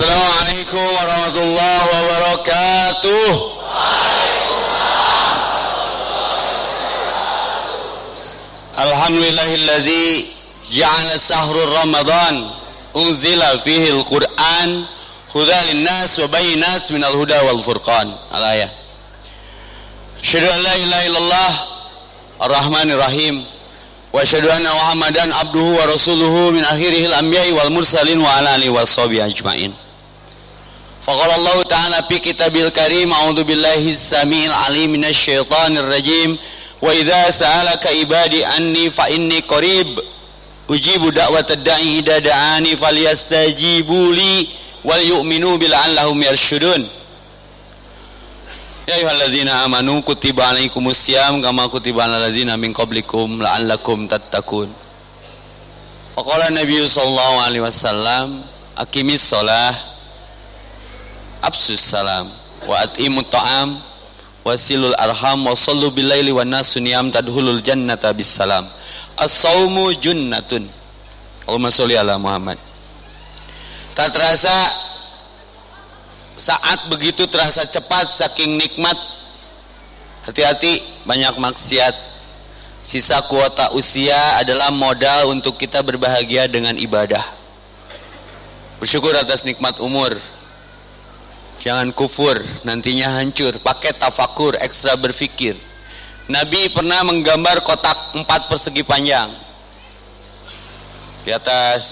Assalamualaikum warahmatullahi wabarakatuh. Alhamdulillahilladzi ja'ala sahru Ramadan unzila fihi al-Qur'an hudan lin-nas wa bayinat minal huda wal furqan. Al-ayah. Asyhadu an la ilaha illallah ar-rahmanir rahim wa asyhadu anna Muhammadan abduhu wa rasuluhu min akhirihil anbiya'i wal mursalin wa ala alihi washabihi Faqala Allah Ta'ala fi kitabil karim A'udhu billahi samil alim minasyaitanir rajim. Wa idha sa'alaka ibadi anni fa inni Ujibu da'wat da'i ida da'ani falyastajibu li Wal yu'minu bil'allahum yarsyudun Ya ayuhalladzina amanu kutiba alaikumus siyam Kama kutiba alalladzina min qablikum la'allakum tattakun Faqala Nabi sallallahu alaihi wasallam Akimis sholah absus salam. Wa at'imut ta'am. Wasilul arham. Wa sallu bilaili wa nasu niyam tadhulul jannata bis salam. As-saumu junnatun. Allahumma sholli ala Muhammad. Tak terasa saat begitu terasa cepat saking nikmat. Hati-hati banyak maksiat. Sisa kuota usia adalah modal untuk kita berbahagia dengan ibadah. Bersyukur atas nikmat umur Jangan kufur, nantinya hancur. Pakai tafakur, ekstra berfikir. Nabi pernah menggambar kotak empat persegi panjang. Di atas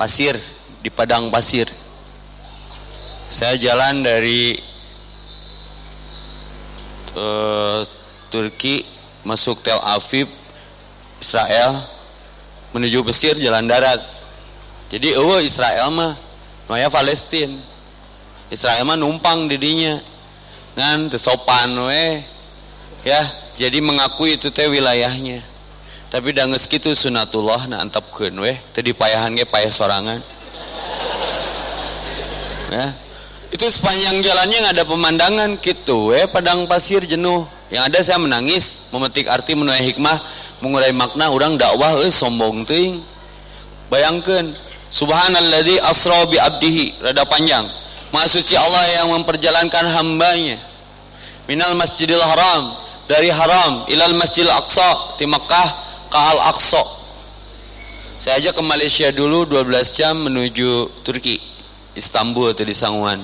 pasir, di padang pasir. Saya jalan dari uh, Turki masuk Tel Aviv, Israel, menuju Mesir jalan darat. Jadi, oh Israel mah, Noya Palestina Israel mah numpang didinya. Ngan tesopan we. Ya jadi mengakui itu teh wilayahnya. Tapi dah geus kitu sunatullah na antepkeun we teu dipayahan ge payah sorangan. Ya itu sepanjang jalannya nggak ada pemandangan gitu we padang pasir jenuh. Yang ada saya menangis memetik arti menuai hikmah mengurai makna orang dakwah eh sombong ting bayangkan subhanalladzi asra bi abdihi rada panjang Maha suci Allah yang memperjalankan hambanya. Minal masjidil haram dari haram ilal masjidil aqsa di Makkah ke al aqsa saya aja ke Malaysia dulu 12 jam menuju Turki Istanbul atau di Sanguan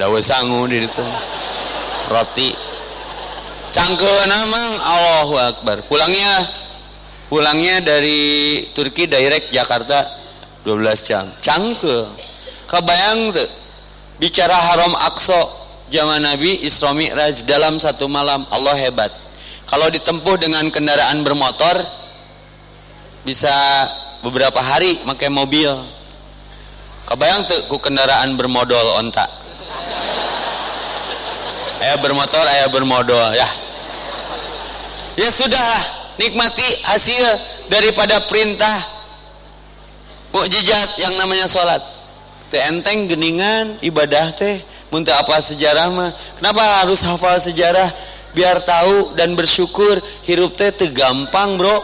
dawa sangu di situ. Roti. Cangke namang Allahu Akbar. Pulangnya pulangnya dari Turki direct Jakarta 12 jam. Cangke kebayang tuh bicara haram Aqsa zaman Nabi Isra Mi'raj dalam satu malam Allah hebat. Kalau ditempuh dengan kendaraan bermotor bisa beberapa hari pakai mobil. Kebayang tuh ku kendaraan bermodal onta ayah bermotor ayah bermodal ya. Ya sudah nikmati hasil daripada perintah mukjizat yang namanya sholat teh enteng geningan ibadah teh muntah apa sejarah mah. Kenapa harus hafal sejarah? Biar tahu dan bersyukur hirup teh gampang bro.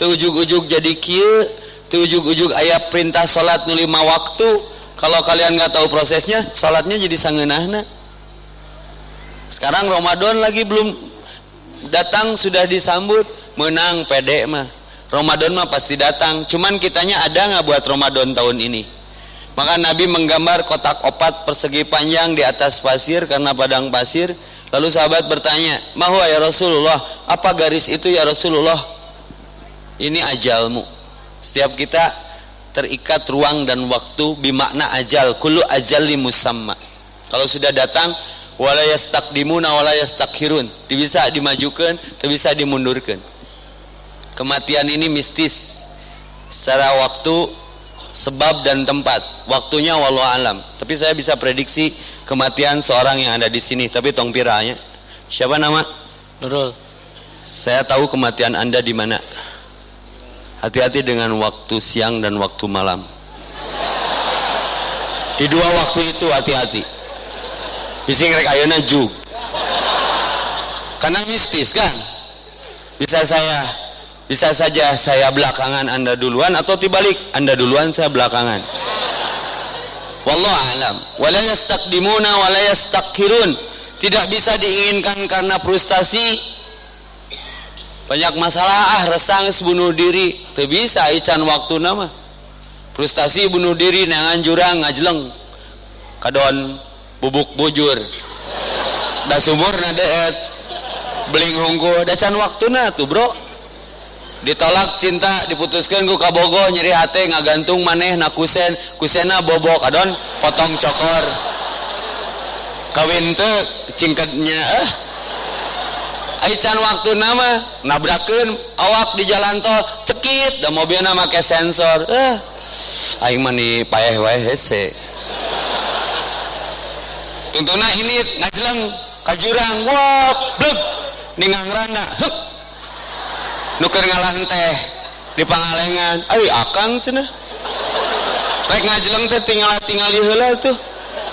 Teu ujug-ujug jadi kieu teu ujug-ujug aya perintah salat nu lima waktu. Kalau kalian nggak tahu prosesnya salatnya jadi sangeunahna sekarang Ramadan lagi belum datang sudah disambut menang pede mah. Ramadan mah pasti datang. Cuman kitanya ada nggak buat Ramadan tahun ini maka Nabi menggambar kotak opat persegi panjang di atas pasir karena padang pasir. Lalu sahabat bertanya, "Mahwa ya Rasulullah? Apa garis itu ya Rasulullah?" Ini ajalmu. Setiap kita terikat ruang dan waktu bimakna ajal. Kullu ajali musamma. Kalau sudah datang, wala yastaqdimuna wala yastakhirun. Bisa dimajukan, bisa dimundurkan. Kematian ini mistis. Secara waktu sebab dan tempat. Waktunya walau alam. Tapi saya bisa prediksi kematian seorang yang ada di sini. Tapi tong piranya siapa nama? Nurul. Saya tahu kematian anda di mana. Hati-hati dengan waktu siang dan waktu malam. Di dua waktu itu hati-hati. Bising rek ayana jug karena mistis kan? Bisa saya bisa saja saya belakangan anda duluan atau tibalik anda duluan saya belakangan. Wallahu alam. Wala yastaqdimuna wala yastakhirun tidak bisa diinginkan karena frustasi. Banyak masalah ah resang bunuh diri. Tidak bisa ican waktu nama. Frustasi bunuh diri nangan jurang ngajleng. Kadon bubuk bujur. Da sumur na deet beling hungku da can waktuna tuh bro ditolak cinta diputuskan ku kabogo nyeri hati ngagantung maneh na kusen. Kusena bobok adon potong cokor. Kawin tuh cingkatnya eh. Aican waktu nama nabrakin awak di jalan tol cekit dan mobil nama ke sensor eh. Aing mani payah wae hese. Tuntuna ini ngajleng kajurang wop blek ningang randa huk nuker ngalah teh di pangalengan. Ayo akang cenah. Rek ngajleng teh tinggal tinggal heula tuh.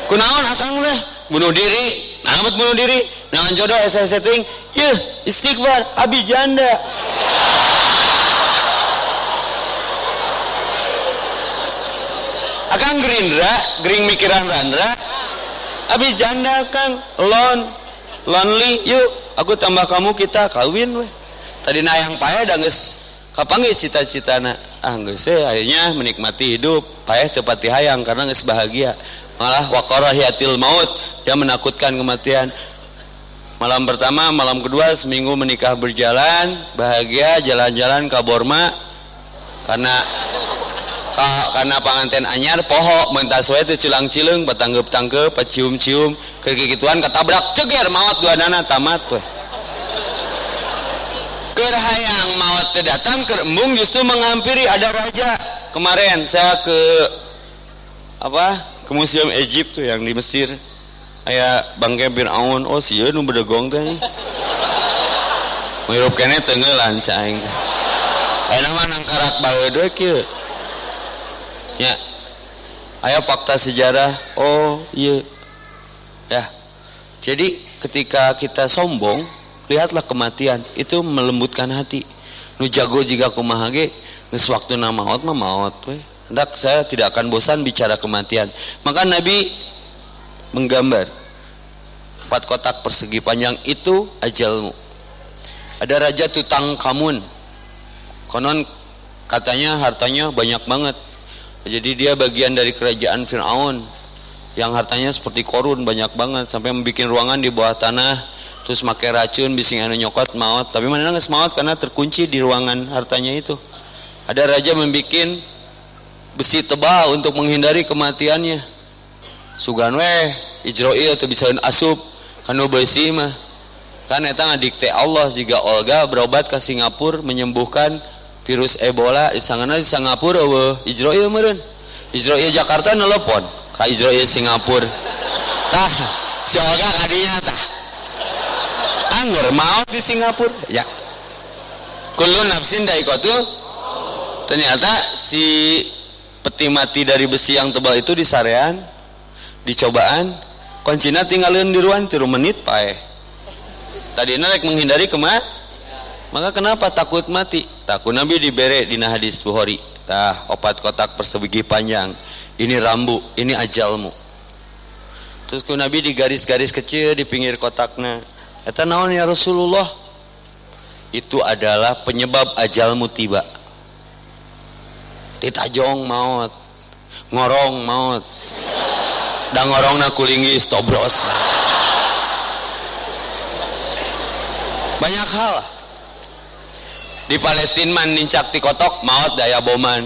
Kunaon akang teh bunuh diri. Nah bunuh diri? Nangan jodoh saya setting ya istighfar. Abi janda. Akan gerindra gering mikiran randra. Abi janda kang. Lon. Lonely yuk aku tambah kamu kita kawin weh tadi na yang payah dan geus kapanggih cita-cita na ah geus akhirnya menikmati hidup. Payah tepat hayang karena geus bahagia. Malah waqarahiyatil maut dia menakutkan kematian. Malam pertama malam kedua seminggu menikah berjalan bahagia jalan-jalan ke Borma. Karena karena panganten anyar poho mentas wae teh culang cileng batanggep tangkep pacium cium kegigituan ketabrak ceger maut dua nana tamat weh kerhayang maut datang kerembung justru menghampiri. Ada raja. Kemarin saya ke apa ke museum Egypt tuh yang di Mesir. Aya bangke Fir'aun oh sieun nu bedegong teh Menghirup kene tenggelan caing teh. Enak mah nangkarak bae kieu. Ya. Ayah fakta sejarah. Oh iya. Ya. Jadi ketika kita sombong lihatlah kematian itu melembutkan hati. Nu jago jika kumahage nges waktu nama maut mah maut we hendak saya tidak akan bosan bicara kematian. Maka Nabi menggambar empat kotak persegi panjang itu ajalmu. Ada raja tutang kamun konon katanya hartanya banyak banget. Jadi dia bagian dari kerajaan Fir'aun. Yang hartanya seperti korun banyak banget. Sampai membuat ruangan di bawah tanah terus pakai racun bising anu nyokot maut tapi mana nggak maut karena terkunci di ruangan hartanya itu. Ada raja membuat besi tebal untuk menghindari kematiannya. Sugan weh ijroil atau bisa asup. Kanu besi mah. Kan eta ngadikte Allah jika Olga berobat ke Singapura menyembuhkan virus Ebola di sana di Singapura wah Israel meren Israel Jakarta nelpon ka Israel Singapura. Tah si Olga kadinya tah anggur mau di Singapura. Ya. Kulun nafsin daikotu. Ternyata si peti mati dari besi yang tebal itu di sarean dicobaan kuncinya tinggalin di ruang tiru menit pae tadi naik menghindari ke mana maka kenapa takut mati? Takut Nabi diberi di hadis Bukhari. Tah opat kotak persegi panjang. Ini rambu ini ajalmu. Terus ku Nabi di garis-garis kecil di pinggir kotaknya kata naon ya Rasulullah. Itu adalah penyebab ajalmu tiba. Titajong maut ngorong maut. Dan ngorong na kulinggi stobros banyak hal. Di Palestina man nincak di kotok maut daya boman.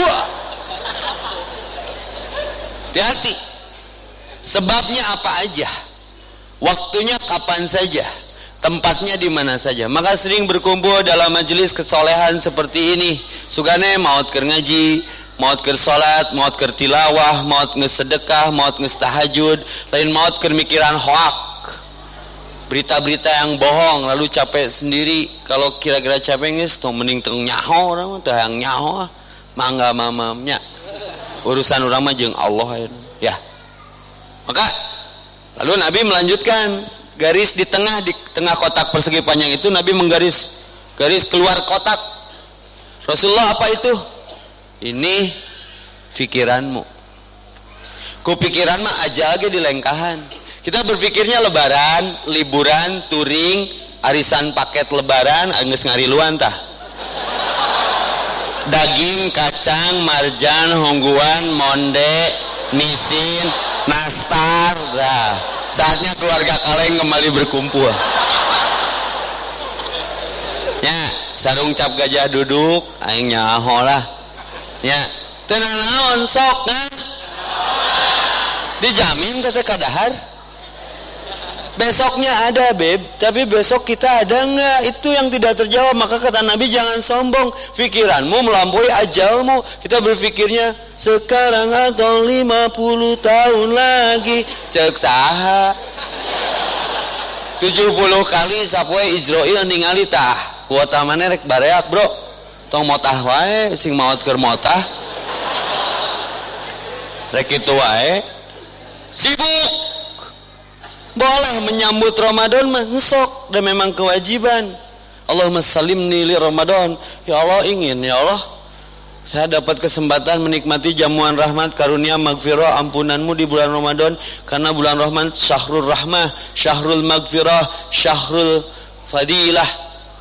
Wah. Hati-hati. Sebabnya apa aja waktunya kapan saja tempatnya di mana saja. Maka sering berkumpul dalam majelis kesolehan seperti ini. Sugane maut ker ngaji maut ker salat maut ker tilawah maut ngesedekah maut ngestahajud lain maut ker mikiran hoak. Berita-berita yang bohong lalu capek sendiri. Kalau kira-kira capek nges tuh mending teng nyaho orang tuh yang nyaho. Mangga mamamnya. Urusan orang mah jeng Allah ya. Maka lalu Nabi melanjutkan garis di tengah di tengah kotak persegi panjang itu Nabi menggaris garis keluar kotak. Rasulullah apa itu? Ini pikiranmu kupikiran mah aja lagi di lengkahan. Kita berpikirnya lebaran liburan touring arisan paket lebaran angges ngariluan tah. Daging kacang marjan hongguan monde nisin nastar dah saatnya keluarga kaleng kembali berkumpul. Ya sarung cap gajah duduk aing nyaho lah. Ya tenang naon sok nah. Dijamin teteh kadahar besoknya ada beb. Tapi besok kita ada enggak itu yang tidak terjawab. Maka kata Nabi jangan sombong. Pikiranmu melampaui ajalmu. Kita berpikirnya sekarang atau 50 tahun lagi. Cek saha. 70 kali sapoe Ijroil ningali tah. Kuota mana rek? Bareak bro. Tong motah wae sing maut keur motah. Rek itu wae. Sibuk boleh menyambut Ramadan masuk dan memang kewajiban. Allahumma salimni li Ramadan. Ya Allah ingin ya Allah. Saya dapat kesempatan menikmati jamuan rahmat karunia magfirah ampunanmu di bulan Ramadan. Karena bulan Rahman syahrul rahmah syahrul magfirah syahrul fadilah.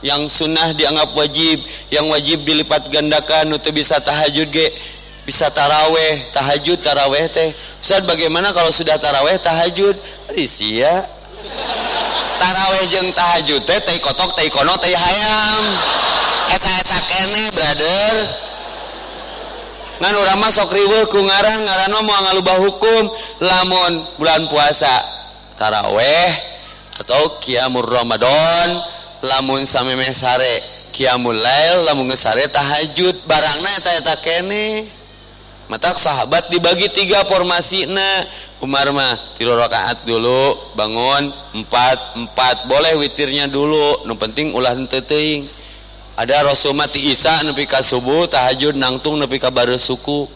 Yang sunnah dianggap wajib yang wajib dilipat gandakan untuk bisa tahajud ge bisa taraweh tahajud taraweh teh. Ustaz bagaimana kalau sudah taraweh tahajud? Risia taraweh jeng tahajud teh teh kotok teh kono teh hayam. Eta eta kene brother. Ngan urang mah sok riweuh ku ngaran ngaran moal ngalubah hukum. Lamun bulan puasa taraweh atau kiamur ramadan lamun sameme sare kiamul lail lamun ngesare tahajud. Barangna eta eta kene mata sahabat dibagi tiga formasi. Nah Umar mah tiga rakaat dulu bangun empat empat. Boleh witirnya dulu nu penting ulah teting ada Rasul mati Isa nepi ka subuh tahajud nangtung nepi ka suku.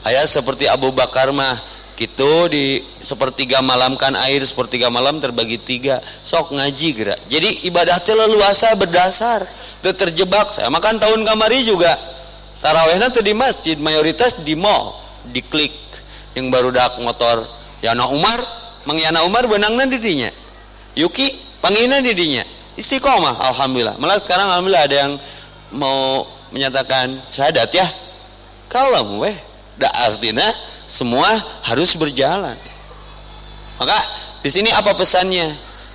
Ayat seperti Abu Bakar mah gitu di sepertiga malam kan air sepertiga malam terbagi tiga. Sok ngaji gerak. Jadi ibadah luasa berdasar terjebak. Saya makan tahun kamari juga tarawehnya tuh di masjid mayoritas di mall. Di klik. Yang baru dak motor. Yana Umar mengyana Umar benangnya didinya Yuki panggilnya didinya istiqomah Alhamdulillah. Malah sekarang Alhamdulillah ada yang mau menyatakan syahadat ya. Kalau weh dak artinya semua harus berjalan. Maka di sini apa pesannya?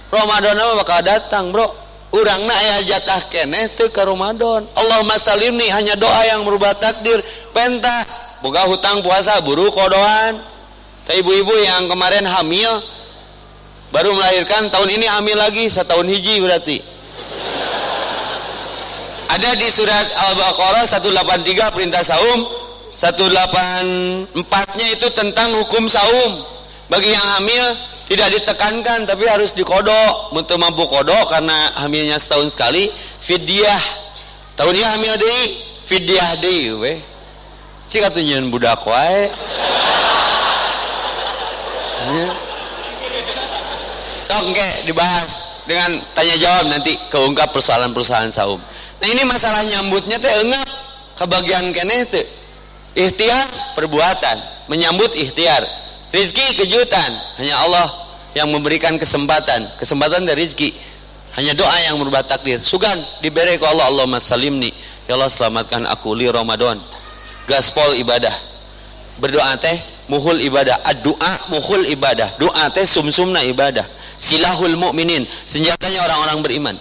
Ramadan bakal datang bro urang na aya jatah keneh teu ka Ramadan. Allahumma salimni hanya doa yang merubah takdir. Pentah boga hutang puasa buru kodoan teh ibu-ibu yang kemarin hamil baru melahirkan tahun ini hamil lagi setahun hiji berarti. Ada di surat Al-Baqarah 183 perintah saum. 184 nya itu tentang hukum saum. Bagi yang hamil tidak ditekankan tapi harus dikodok. Untuk mampu kodok karena hamilnya setahun sekali fidyah. Ini hamil deh fidyah deh we. Si katunyan budak wae. Ya. sok okay, dibahas dengan tanya jawab nanti keungkap persoalan-persoalan saum. Nah ini masalah nyambutnya teh enggak kebagian kene teh ikhtiar perbuatan. Menyambut ikhtiar Rizki kejutan. Hanya Allah yang memberikan kesempatan. Kesempatan dari rizki. Hanya doa yang merubah takdir. Sugan diberi ke Allah. Allah salimni. Ya Allah selamatkan aku li Ramadan. Gaspol ibadah. Berdoa teh muhul ibadah. Doa muhul ibadah. Doa teh sumsumna ibadah. Silahul mukminin senjatanya orang-orang beriman.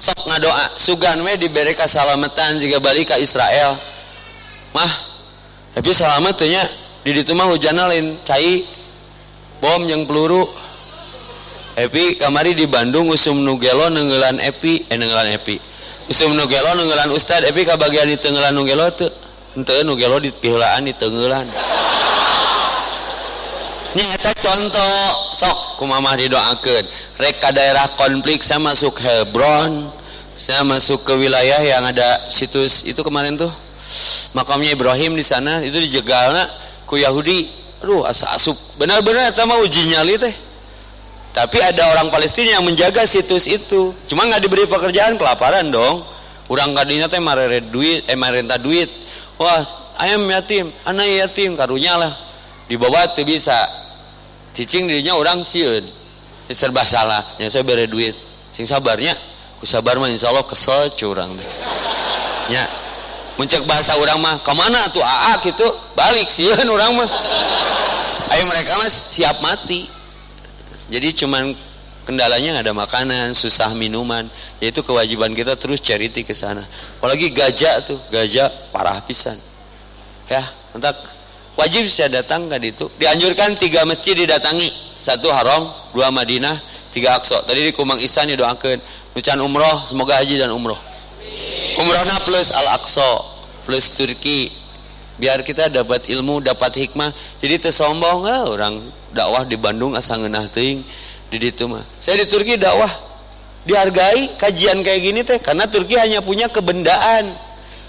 Sok ngadoa sugan we diberi keselamatan. Jika balik ke Israel. Mah tapi selamat di ditu mah hujan lain cai bom yang peluru. Epi kamari di Bandung usum nugelo nenggelan Epi eh nenggelan Epi. Usum nugelo nenggelan Ustad Epi kabagian di tenggelan nugelo tuh ente nugelo di pihulaan di tenggelan. Nyata contoh sok kumamah didoakan reka daerah konflik saya masuk Hebron saya masuk ke wilayah yang ada situs itu kemarin tuh makamnya Ibrahim di sana itu dijegal nak ku Yahudi aduh asa asup. Benar-benar mau uji nyali teh. Tapi ada orang Palestina yang menjaga situs itu. Cuma nggak diberi pekerjaan kelaparan dong. Orang kadinya teh marere duit eh marenta duit. Wah ayam yatim anak yatim karunya lah. Dibawa tuh bisa. Cicing dirinya orang siun. Ya serba salah. Yang saya beri duit. Sing sabarnya ku sabar mah Allah kesel curang deh ya muncak bahasa orang mah ke mana tuh aa? gitu. Balik siun orang mah. Ayo mereka mah siap mati. Jadi cuman kendalanya ada makanan susah minuman. Yaitu kewajiban kita terus charity ke sana. Apalagi gajah tuh gajah parah pisan. Ya entak wajib saya datang ke itu? Dianjurkan tiga masjid didatangi. Satu haram dua Madinah tiga Aqsa. Tadi di Kumang Isan ya doakan ucan umroh semoga haji dan umroh umrohnya plus Al Aqsa plus Turki. Biar kita dapat ilmu dapat hikmah. Jadi tersombong ah, orang dakwah di Bandung asal ngenah ting di situ mah. Saya di Turki dakwah. Dihargai kajian kayak gini teh karena Turki hanya punya kebendaan.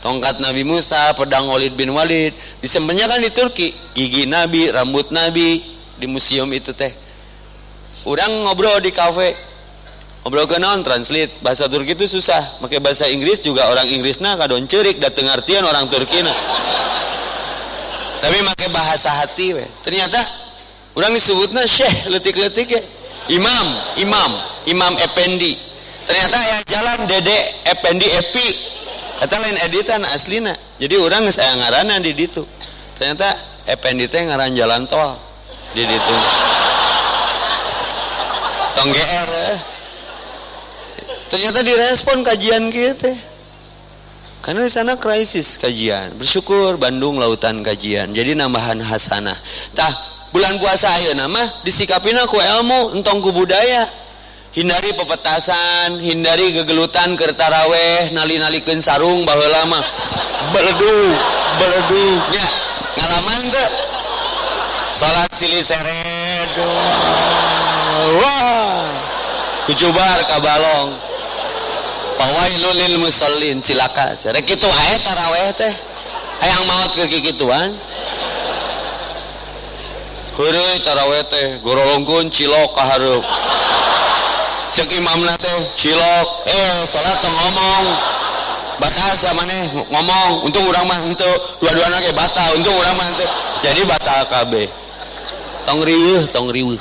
Tongkat Nabi Musa, pedang Walid bin Walid, disimpannya kan di Turki, gigi Nabi, rambut Nabi di museum itu teh. Orang ngobrol di kafe, ngobrol ke non translate bahasa Turki itu susah, pakai bahasa Inggris juga orang Inggrisnya kadon cerik, dateng artian orang Turki nah. Tapi pakai bahasa hati, we. ternyata orang disebutnya syekh letik-letik ya. Imam, imam, imam Ependi. Ternyata yang jalan Dede Ependi Epi Eta lain editan aslina. Jadi orang saya ngarana di ditu. Ternyata Effendi teh ngaran jalan tol di ditu. Tong GR. Ternyata direspon kajian kita. Karena di sana krisis kajian. Bersyukur Bandung lautan kajian. Jadi nambahan hasanah. Tah bulan puasa ayo nama disikapin aku ilmu entong ku budaya hindari pepetasan hindari gegelutan kertaraweh nali-nalikeun sarung bahwa lama beledu beledu nya ngalaman ke salat silih seret wah kucubar kabalong pawailul lil musallin. Cilaka. Rek kitu ae taraweh teh. Hayang maot ke kikituan Heureuy taraweh teh gorolongkeun cilok ka hareup cek imam teh cilok. Eh salat ngomong. Batal sama nih ngomong. Untung orang mah untuk dua-duanya kayak batal. Untung orang mah untuk jadi batal KB tong riuh tong riuh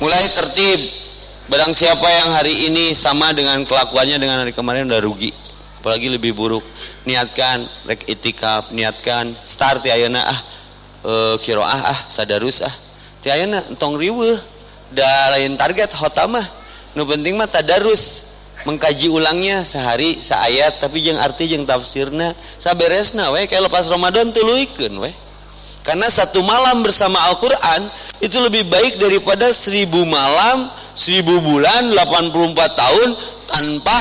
mulai tertib barang siapa yang hari ini sama dengan kelakuannya dengan hari kemarin udah rugi. Apalagi lebih buruk. Niatkan rek itikaf niatkan start ya ayana ah e, kiroah ah tadarus ah. Ti ayana tong riuh da lain target hotamah nu penting mah tadarus. Mengkaji ulangnya sehari seayat tapi jeng arti jeng tafsirna. Saberesna we kayak lepas Ramadan tuluikeun we karena satu malam bersama Al-Quran itu lebih baik daripada seribu malam seribu bulan 84 tahun tanpa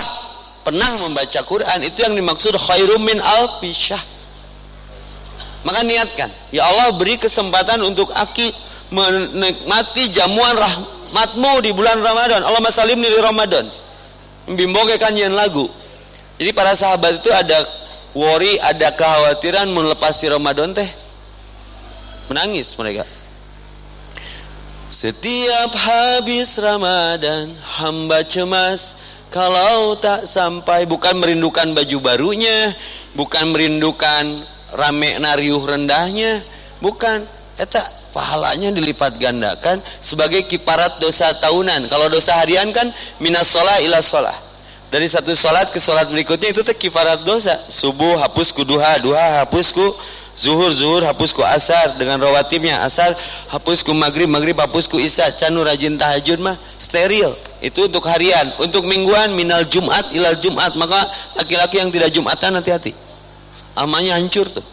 pernah membaca Quran. Itu yang dimaksud khairum min al-fisyah maka niatkan ya Allah beri kesempatan untuk aki menikmati jamuan rahmatmu di bulan Ramadan. Allah masalim di Ramadan. Bimboge kanjian lagu. Jadi para sahabat itu ada worry ada kekhawatiran melepasi Ramadan teh menangis mereka. Setiap habis Ramadan hamba cemas kalau tak sampai. Bukan merindukan baju barunya bukan merindukan rame nariuh rendahnya bukan. Eta pahalanya dilipat gandakan sebagai kiparat dosa tahunan. Kalau dosa harian kan minas sholah ila sholah. Dari satu sholat ke sholat berikutnya itu teh kiparat dosa. Subuh hapus ku duha duha hapus ku zuhur zuhur hapus ku asar dengan rawatibnya asar hapus ku maghrib maghrib hapus ku isya. Canu rajin tahajud mah steril. Itu untuk harian untuk mingguan minal jumat ilal jumat. Maka laki-laki yang tidak jumatan hati-hati. Amalnya hancur tuh.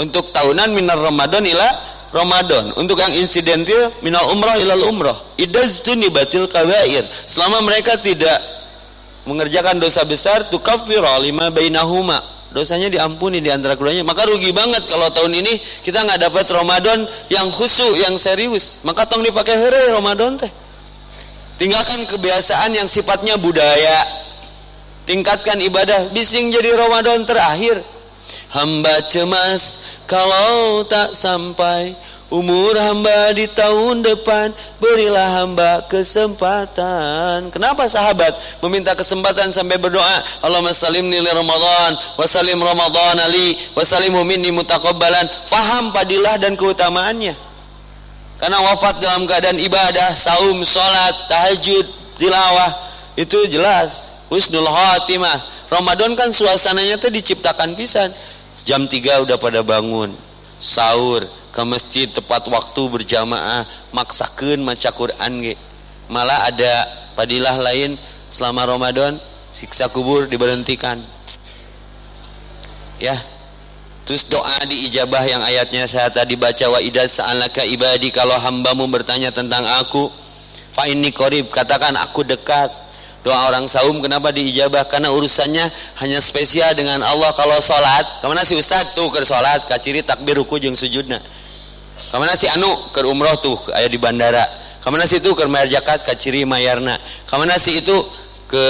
Untuk tahunan minal ramadan ila Ramadan. Untuk yang insidentil minal umrah ilal umrah idaztuni batil kabair selama mereka tidak mengerjakan dosa besar tukafir lima bainahuma dosanya diampuni di antara keduanya. Maka rugi banget kalau tahun ini kita nggak dapat Ramadan yang khusyuk yang serius. Maka tong dipakai hari Ramadan teh. Tinggalkan kebiasaan yang sifatnya budaya. Tingkatkan ibadah. Bising jadi Ramadan terakhir. Hamba cemas kalau tak sampai umur hamba di tahun depan berilah hamba kesempatan. Kenapa sahabat meminta kesempatan sampai berdoa? Allahumma salim nili Ramadan wasalim Ramadan ali wasalim minni mutakabbalan faham padilah dan keutamaannya. Karena wafat dalam keadaan ibadah saum, sholat, tahajud, tilawah itu jelas. Husnul khatimah. Ramadan kan suasananya tuh diciptakan pisan. Jam 3 udah pada bangun. Sahur ke masjid tepat waktu berjamaah maksakan maca Quran ge. malah ada padilah lain selama Ramadan siksa kubur diberhentikan. Ya. Terus doa diijabah yang ayatnya saya tadi baca wa idza sa'alaka ibadi kalau hambamu bertanya tentang aku fa inni qarib katakan aku dekat. Doa orang saum kenapa diijabah karena urusannya hanya spesial dengan Allah. Kalau sholat ke mana si ustad tuh ke sholat kaciri takbir ruku jeng sujudna ke mana si anu ke umroh tuh ayah di bandara? Ke mana si itu ke mayar jakat kaciri mayarna? Ke mana si itu ke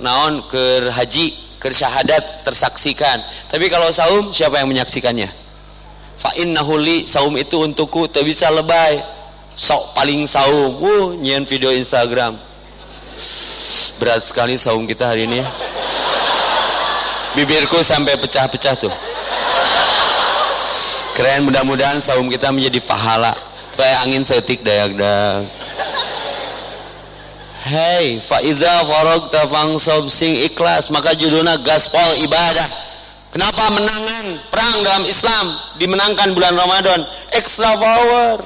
naon ke haji ke syahadat tersaksikan? Tapi kalau saum siapa yang menyaksikannya? Fa innahuli saum itu untukku tak bisa lebay. Sok paling saum. Uh nyian video Instagram. Berat sekali saung kita hari ini. Bibirku sampai pecah-pecah tuh keren mudah-mudahan saum kita menjadi pahala. Supaya angin setik dayak-dayak. Hei, faiza faragta fangsab sing ikhlas. Maka judulnya gaspol ibadah. Kenapa menangan perang dalam Islam dimenangkan bulan Ramadan? Extra power.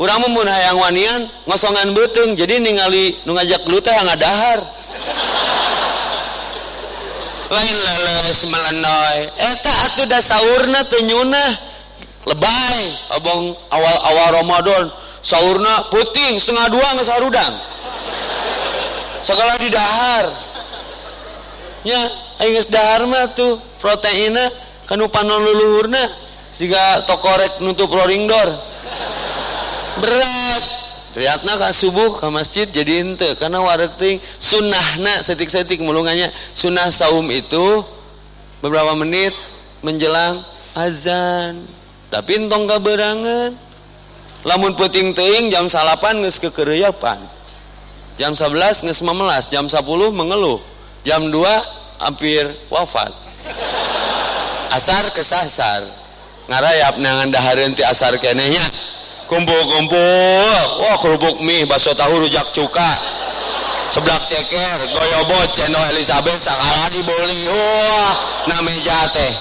Urang mun hayang wanian ngosongan beteng jadi ningali nu ngajak lu teh ngadahar lain leles melendoy eta atuh da saurna teu lebay abang awal-awal Ramadan. Saurna puting setengah dua nggak sarudang segala di dahar. Nya aing geus dahar mah tuh proteinnya kanu panon luluhurna siga tokorek nutup roring door. Berat Triatna ke subuh ke masjid jadi ente. Karena warek ting sunnahna setik-setik mulungannya. Sunnah saum itu beberapa menit menjelang azan. Tapi entong kaberangan lamun puting teing jam salapan nges kekereyapan jam 11 nges memelas jam 10 mengeluh jam 2 hampir wafat. Asar kesasar. Ngarayap nangan dahareun ti asar kenehnya kumpul-kumpul. Wah kerupuk mie bakso tahu rujak cuka. Seblak ceker goyobot cendol Elizabeth sakala dibeli. Wah nameja teh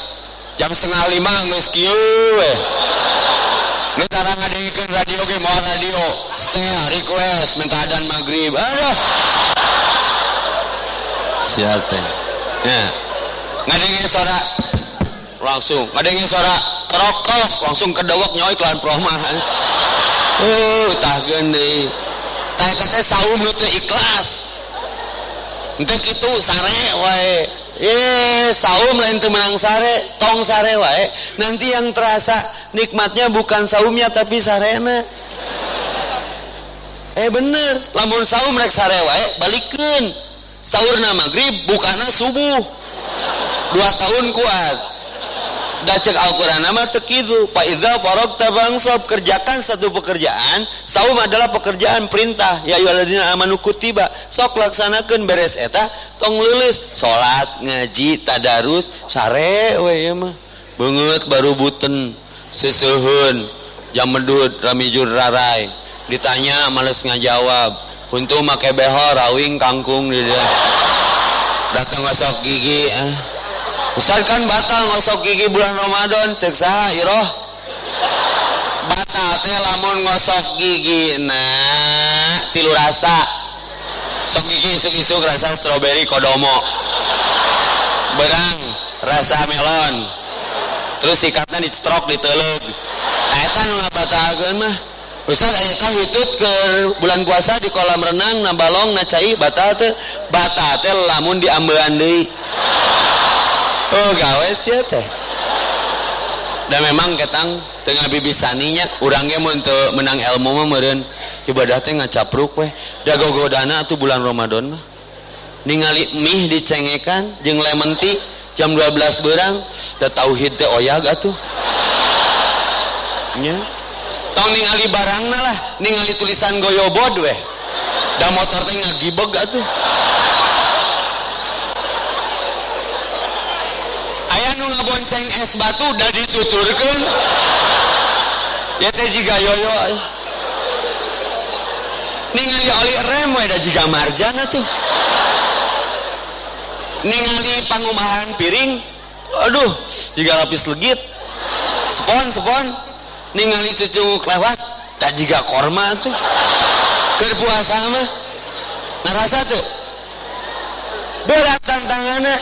jam setengah lima kieu weh ini sekarang ke radio ke mau radio. Stay request minta adan maghrib. Aduh. Siapa ya. Ngadengin suara. Langsung. Ngadengin suara kerok langsung kedewek nyoy kelan promahan uh tah gede tah kata saum nu ikhlas ente kitu sare wae Eh, saum lain teu menang sare, tong sare wae. Nanti yang terasa nikmatnya bukan saumnya tapi sarena. Eh bener, lamun saum rek sare wae, balikeun. Saurna maghrib bukana subuh. Dua tahun kuat cek Al-Quran. Nama tekidu. Faidha farok tabangsab kerjakan satu pekerjaan. Saum adalah pekerjaan perintah. Ya yualadina amanu kutiba. Sok laksanakan beres eta tong lulus. Sholat ngaji tadarus sare we ya mah. Benget baru buten. Sesuhun jam medut ramijur rarai. Ditanya males ngajawab. Untuk make behor rawing kangkung dia. Datang masuk gigi eh Ustaz kan batal ngosok gigi bulan Ramadan cek saha iroh. Batal teh lamun ngosok gigi nah tilu rasa. Sok gigi isuk-isuk rasa stroberi kodomo. Berang rasa melon. Terus sikatnya dicetrok di teleg eta nu ngabatalkeun mah. Ustaz eta hitut ke bulan puasa di kolam renang na balong na cai batal teh. Batal teh lamun diambean deui oh gawe ya teh. Dan memang ketang tengah bibisaninya urangnya mau untuk menang ilmu mah meren ibadah teh ngacapruk weh. Dago godana atuh bulan Ramadan mah. Ningali mie dicengekan jeng lemon tea jam 12 berang da tauhid teh oyag atuh. Nya? Tong ningali barangna lah ningali tulisan goyobod weh. Da motor teh ngagibeg atuh. Es batu da dituturkeun ya teh jiga yoyo. Ningali oli rem we da jiga marjan atuh ningali pangumahan piring aduh jiga lapis legit. Spon spon ningali cucu lewat tak jika korma tuh. Kerpuasa mah ngerasa tuh. Berat tantangannya.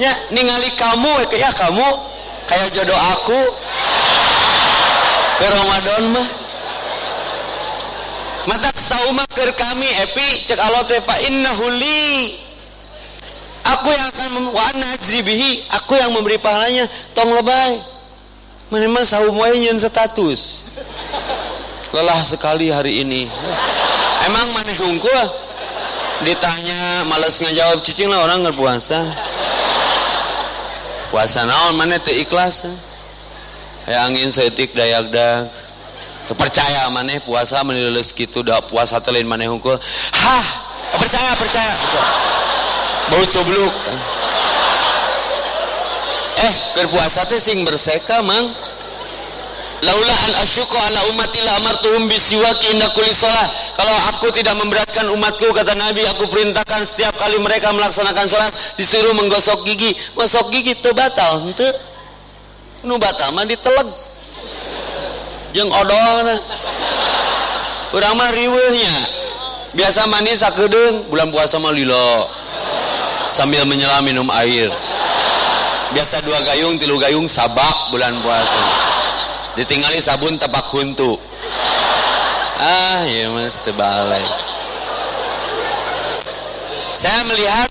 Ya ningali kamu ya kamu kayak jodoh aku ke Ramadan mah mata sauma ke kami epi cek Allah tefa inna huli aku yang akan wa bihi aku yang memberi pahalanya tong lebay Memang saum wae status. Lelah sekali hari ini. Emang mana hungkul? Ditanya males ngajawab cicing lah orang nggak puasa. Puasa naon mana teu ikhlas. Ya angin setik dayak dak. Terpercaya mana puasa menilis gitu dah puasa telin mana hungkul. Hah, percaya percaya. Bau cobluk eh berpuasa teh sing berseka mang laula an asyuqa ala ummati la amartuhum bisiwaki inda kulli shalah. Kalau aku tidak memberatkan umatku kata Nabi aku perintahkan setiap kali mereka melaksanakan salat disuruh menggosok gigi. Gosok gigi itu batal henteu nu batal mah diteleg jeung odolna urang mah riweuhnya. Biasa mandi sakedeung bulan puasa mah lilo. Sambil menyelam minum air. Biasa dua gayung tilu gayung sabak bulan puasa ditinggali sabun tepak huntu. Ah ya mas sebalai. Saya melihat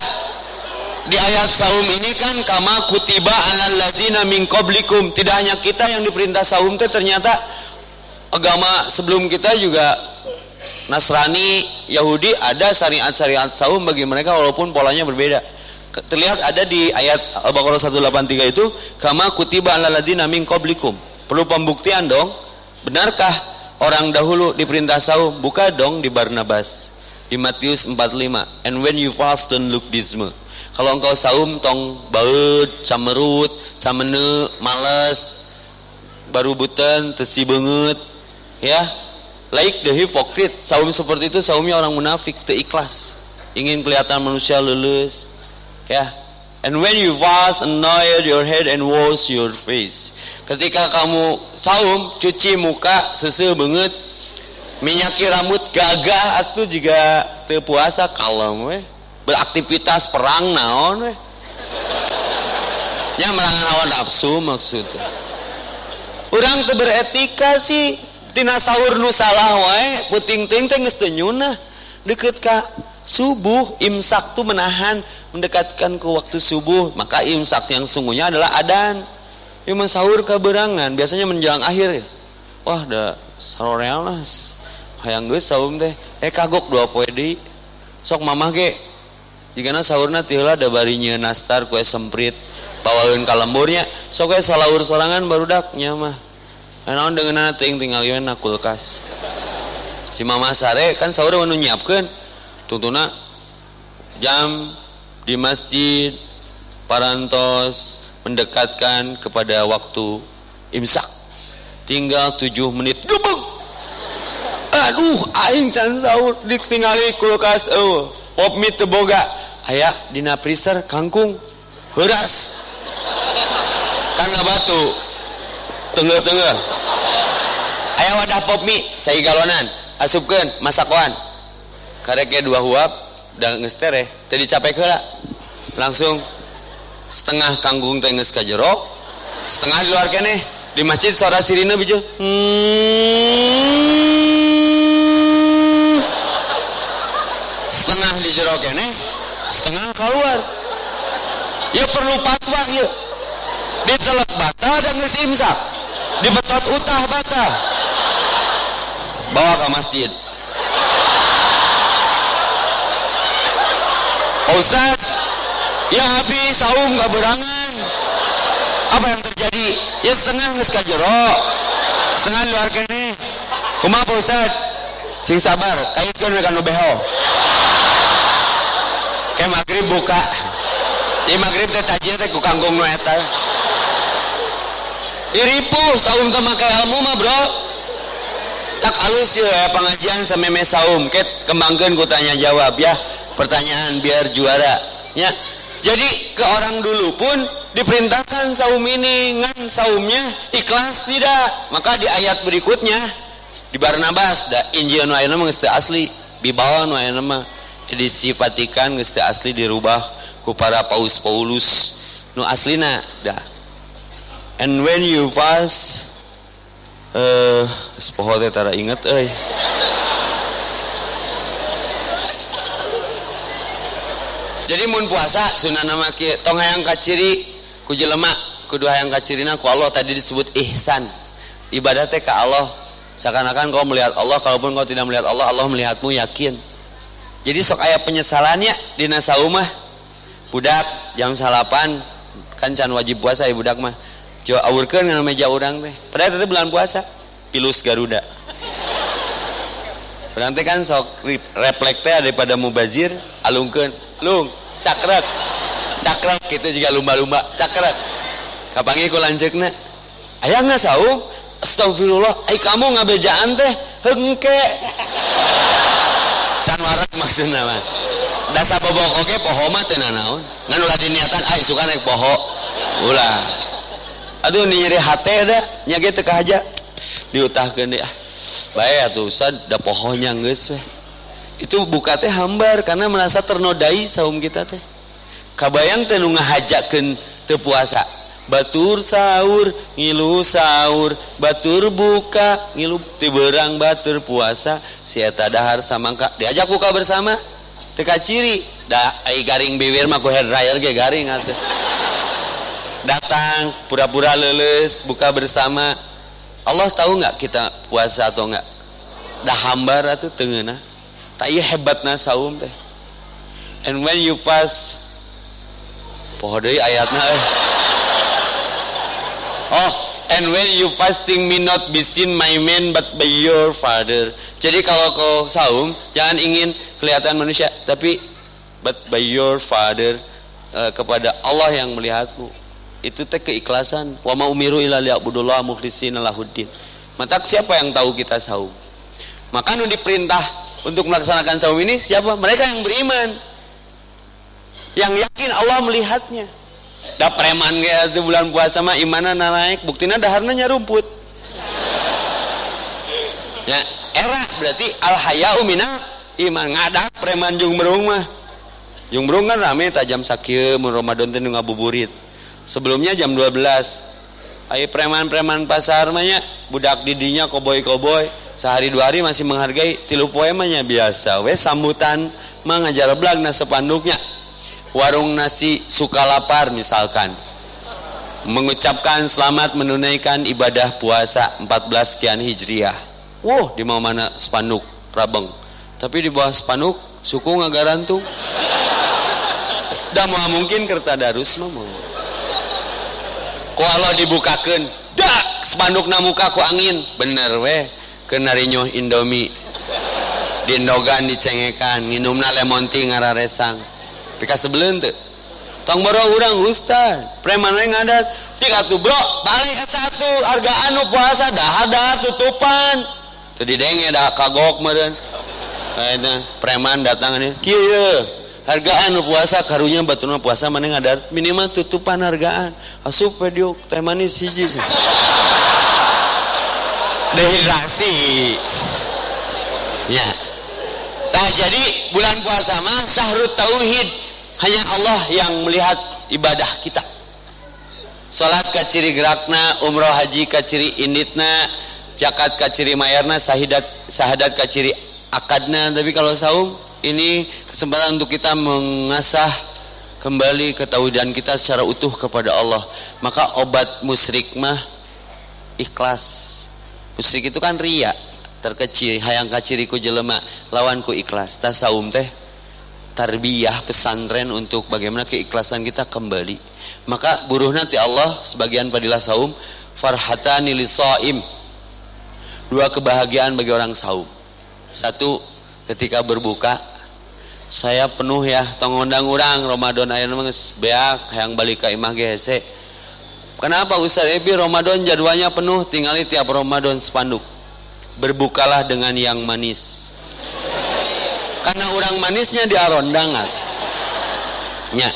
di ayat saum ini kan kama kutiba alal ladina min qablikum. Tidak hanya kita yang diperintah saum itu ternyata agama sebelum kita juga Nasrani Yahudi ada syariat-syariat saum bagi mereka walaupun polanya berbeda. Terlihat ada di ayat Al-Baqarah 183 itu kama kutiba alaladina min qablikum perlu pembuktian dong. Benarkah orang dahulu diperintah saum? Buka dong di Barnabas di Matius 45 and when you fast don't look dismal. Kalau engkau saum tong baut camerut camene males baru butan tesi banget ya. Like the hypocrite. Saum seperti itu saumnya orang munafik ikhlas ingin kelihatan manusia lulus ya and when you fast anoint your head and wash your face. Ketika kamu saum cuci muka sese banget minyaki rambut gagah atau juga terpuasa kalem we beraktivitas perang naon we nya merangan hawa nafsu maksudnya. Orang tuh beretika sih tina sahur nu salah wae puting ting teh geus deket ka subuh imsak tuh menahan mendekatkan ke waktu subuh maka imsak yang sungguhnya adalah adan. Iman sahur keberangan biasanya menjelang akhir. Ya. wah dah saroreal lah hayang geus sahur teh. Eh kagok dua poe di. Sok mamah ge. Jika sahurna tihlah ada barinya nastar kue semprit pawaun kalemburnya. Sok kayak salahur sorangan baru daknya mah dengan ting tinggal na kulkas. Si mama sare kan sahur mau nyiapkan tuntuna jam di masjid parantos mendekatkan kepada waktu imsak. Tinggal tujuh menit gebek aduh aing can sahur ditinggali kulkas oh pop mie teboga ayah dina freezer kangkung heras karena batu tengah-tengah. Ayah wadah pop mie cai galonan asupkan masakuan kareke dua huap dan ngestere tadi capek ke langsung setengah kanggung teh nges kajero setengah di luar kene di masjid suara sirine biju hmm. setengah di jero kene setengah keluar ya perlu patwa ya. Ditelek bata dan nges imsak dibetot utah bata. Bawa ke masjid Ustaz ya habis saum gak berangan. Apa yang terjadi? Ya setengah nges kajero sengan luar kene. Kumaha Pak Ustad sing sabar kaitkeun we kana beho ke maghrib buka. Di maghrib teh tajir teh ku kangkung nu eta. Iripu saum teh make ilmu mah bro. Tak alus ya pengajian sameme saum. Ket kembangkeun ku tanya jawab ya pertanyaan biar juara ya. Jadi ke orang dulu pun diperintahkan saum ini ngan saumnya ikhlas tidak? Maka di ayat berikutnya di Barnabas da Injil nu ayeuna mah asli bibawa nu ayeuna mah disifatikan geus asli dirubah ku para paus Paulus. Nu aslina da. And when you fast eh uh, sepoho teh tara inget euy jadi mun puasa sunnah nama tong hayang kaciri ku jelema kudu hayang kacirina ku Allah tadi disebut ihsan. Ibadah teh ka Allah. Seakan-akan kau melihat Allah kalaupun kau tidak melihat Allah Allah melihatmu yakin. Jadi sok ayah penyesalannya di nasaumah budak jam salapan kan can wajib puasa ya budak mah. Coba awurkan dengan meja orang teh. Padahal itu bulan puasa pilus Garuda. Berarti kan sok reflekte daripada mubazir alungkan lung cakrek. Cakrek gitu juga lumba-lumba. Cakrek. Kapangi ku lanjutnya. Ayah nggak saum astagfirullah. Ay kamu ngabejaan teh. Hengke. Can warak maksudnya mah dasa bobok oke poho mah teh nanaon. Ngan ulah diniatan ay suka naik poho. Ulah aduh nyeri hate ada. Nyage teu aja diutahkeun deh ah. Bae atuh usah da pohonya geus weh itu buka teh hambar karena merasa ternodai saum kita teh. Kabayang teh nu ngahajakeun teu puasa. Batur sahur ngilu sahur. Batur buka ngilu tiberang batur puasa. Si eta dahar samangka diajak buka bersama. Teka ciri. Dah ai garing bibir mah ku hair dryer garing atuh. Datang pura-pura leles buka bersama. Allah tahu nggak kita puasa atau nggak? Dah hambar atau tengenah tak iya hebatna saum teh. And when you fast poho deui ayatna eh. oh and when you fasting me not be seen my man but by your father. Jadi kalau kau saum jangan ingin kelihatan manusia tapi but by your father uh, kepada Allah yang melihatmu itu teh keikhlasan. Wa ma umiru illa liya'budullah mukhlishina lahuddin maka siapa yang tahu kita saum? Maka nu diperintah untuk melaksanakan saum ini siapa? Mereka yang beriman. Yang yakin Allah melihatnya. Da preman kayak itu bulan puasa mah imana naik, buktinya daharnya rumput. Ya, era berarti al hayau iman ngadak preman jung merung mah. Jung merung kan rame tajam sakit mun Ramadan teh ngabuburit. Sebelumnya jam 12. Ayo preman-preman pasar mah budak didinya koboi-koboi sehari dua hari masih menghargai tilu poemanya biasa. We sambutan mengajar belag na sepanduknya warung nasi suka lapar misalkan. Mengucapkan selamat menunaikan ibadah puasa 14 sekian hijriah. Wow di mana mana spanduk rabeng. Tapi di bawah spanduk suku ngagarantung dah mau mungkin kerta darus mau. Kalau dibukakan dak spanduk namuka ku angin. Bener weh kenariyo Indomie. Dindogan dicengekan minumna lemonti ngara resang pika sebelum tuh tong boro urang ustad preman lain ngadat cik atuh bro balik satu harga anu puasa dahada tutupan. Tuh didenge dah kagok meren kayaknya preman datang nih kieu hargaan puasa karunya batuna puasa mana ngadar. Minimal tutupan hargaan. Asup video teh manis hiji dehidrasi. Ya. Nah jadi bulan puasa mah syahrut tauhid. Hanya Allah yang melihat ibadah kita. Salat ka ciri gerakna umroh haji ka ciri inditna zakat ka ciri mayarna sahidat sahadat ka ciri akadna. Tapi kalau saum ini kesempatan untuk kita mengasah kembali ketahuan kita secara utuh kepada Allah. Maka obat musyrik mah ikhlas musyrik itu kan ria terkecil hayang kaciriku jelema lawanku ikhlas. Tasaum teh tarbiyah pesantren untuk bagaimana keikhlasan kita kembali. Maka buruh nanti Allah sebagian padilah saum farhatani lisaim dua kebahagiaan bagi orang saum. Satu ketika berbuka saya penuh ya tong undang orang Ramadan ayat geus beak yang balik ke imah GHC kenapa Ustaz? Ebi Ramadan jadwalnya penuh tinggali tiap Ramadan spanduk berbukalah dengan yang manis. Karena orang manisnya di arondangan nya.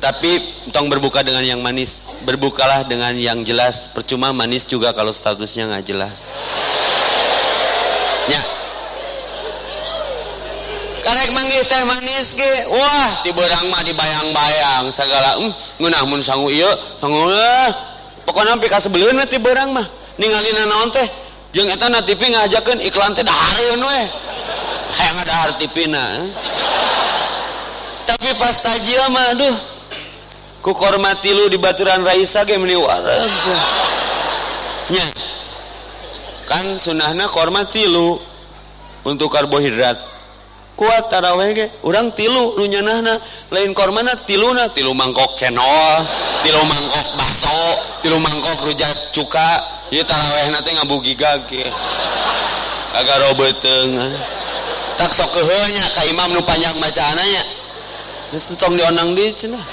Tapi tong berbuka dengan yang manis. Berbukalah dengan yang jelas. Percuma manis juga kalau statusnya nggak jelas karek manggih teh manis ge. Wah di berang mah dibayang-bayang segala. Hmm, um, ngeunahmun sangu iya sangu eh. pokoknya sampai kasebelin nanti berang mah. Ningali naon teh? Jeung eta na TV ngajakeun iklan teh dahareun we hayang dahar eh. TV na eh. tapi pas tajil mah aduh. Ku kormati lu di baturan Raisa ge meni wareg nya. Kan sunahna kormati lu untuk karbohidrat. kuattarawe urang tilu nu nyanahna lain kormana tiluna. Tilu mangkok cenol tilu mangkok baso tilu mangkok rujak cuka. Ytaraweh teh ngabugi gage. Agak agar tengah tak sok kehenya ka imam nu panjang macaananya geus tong dionang di cenah.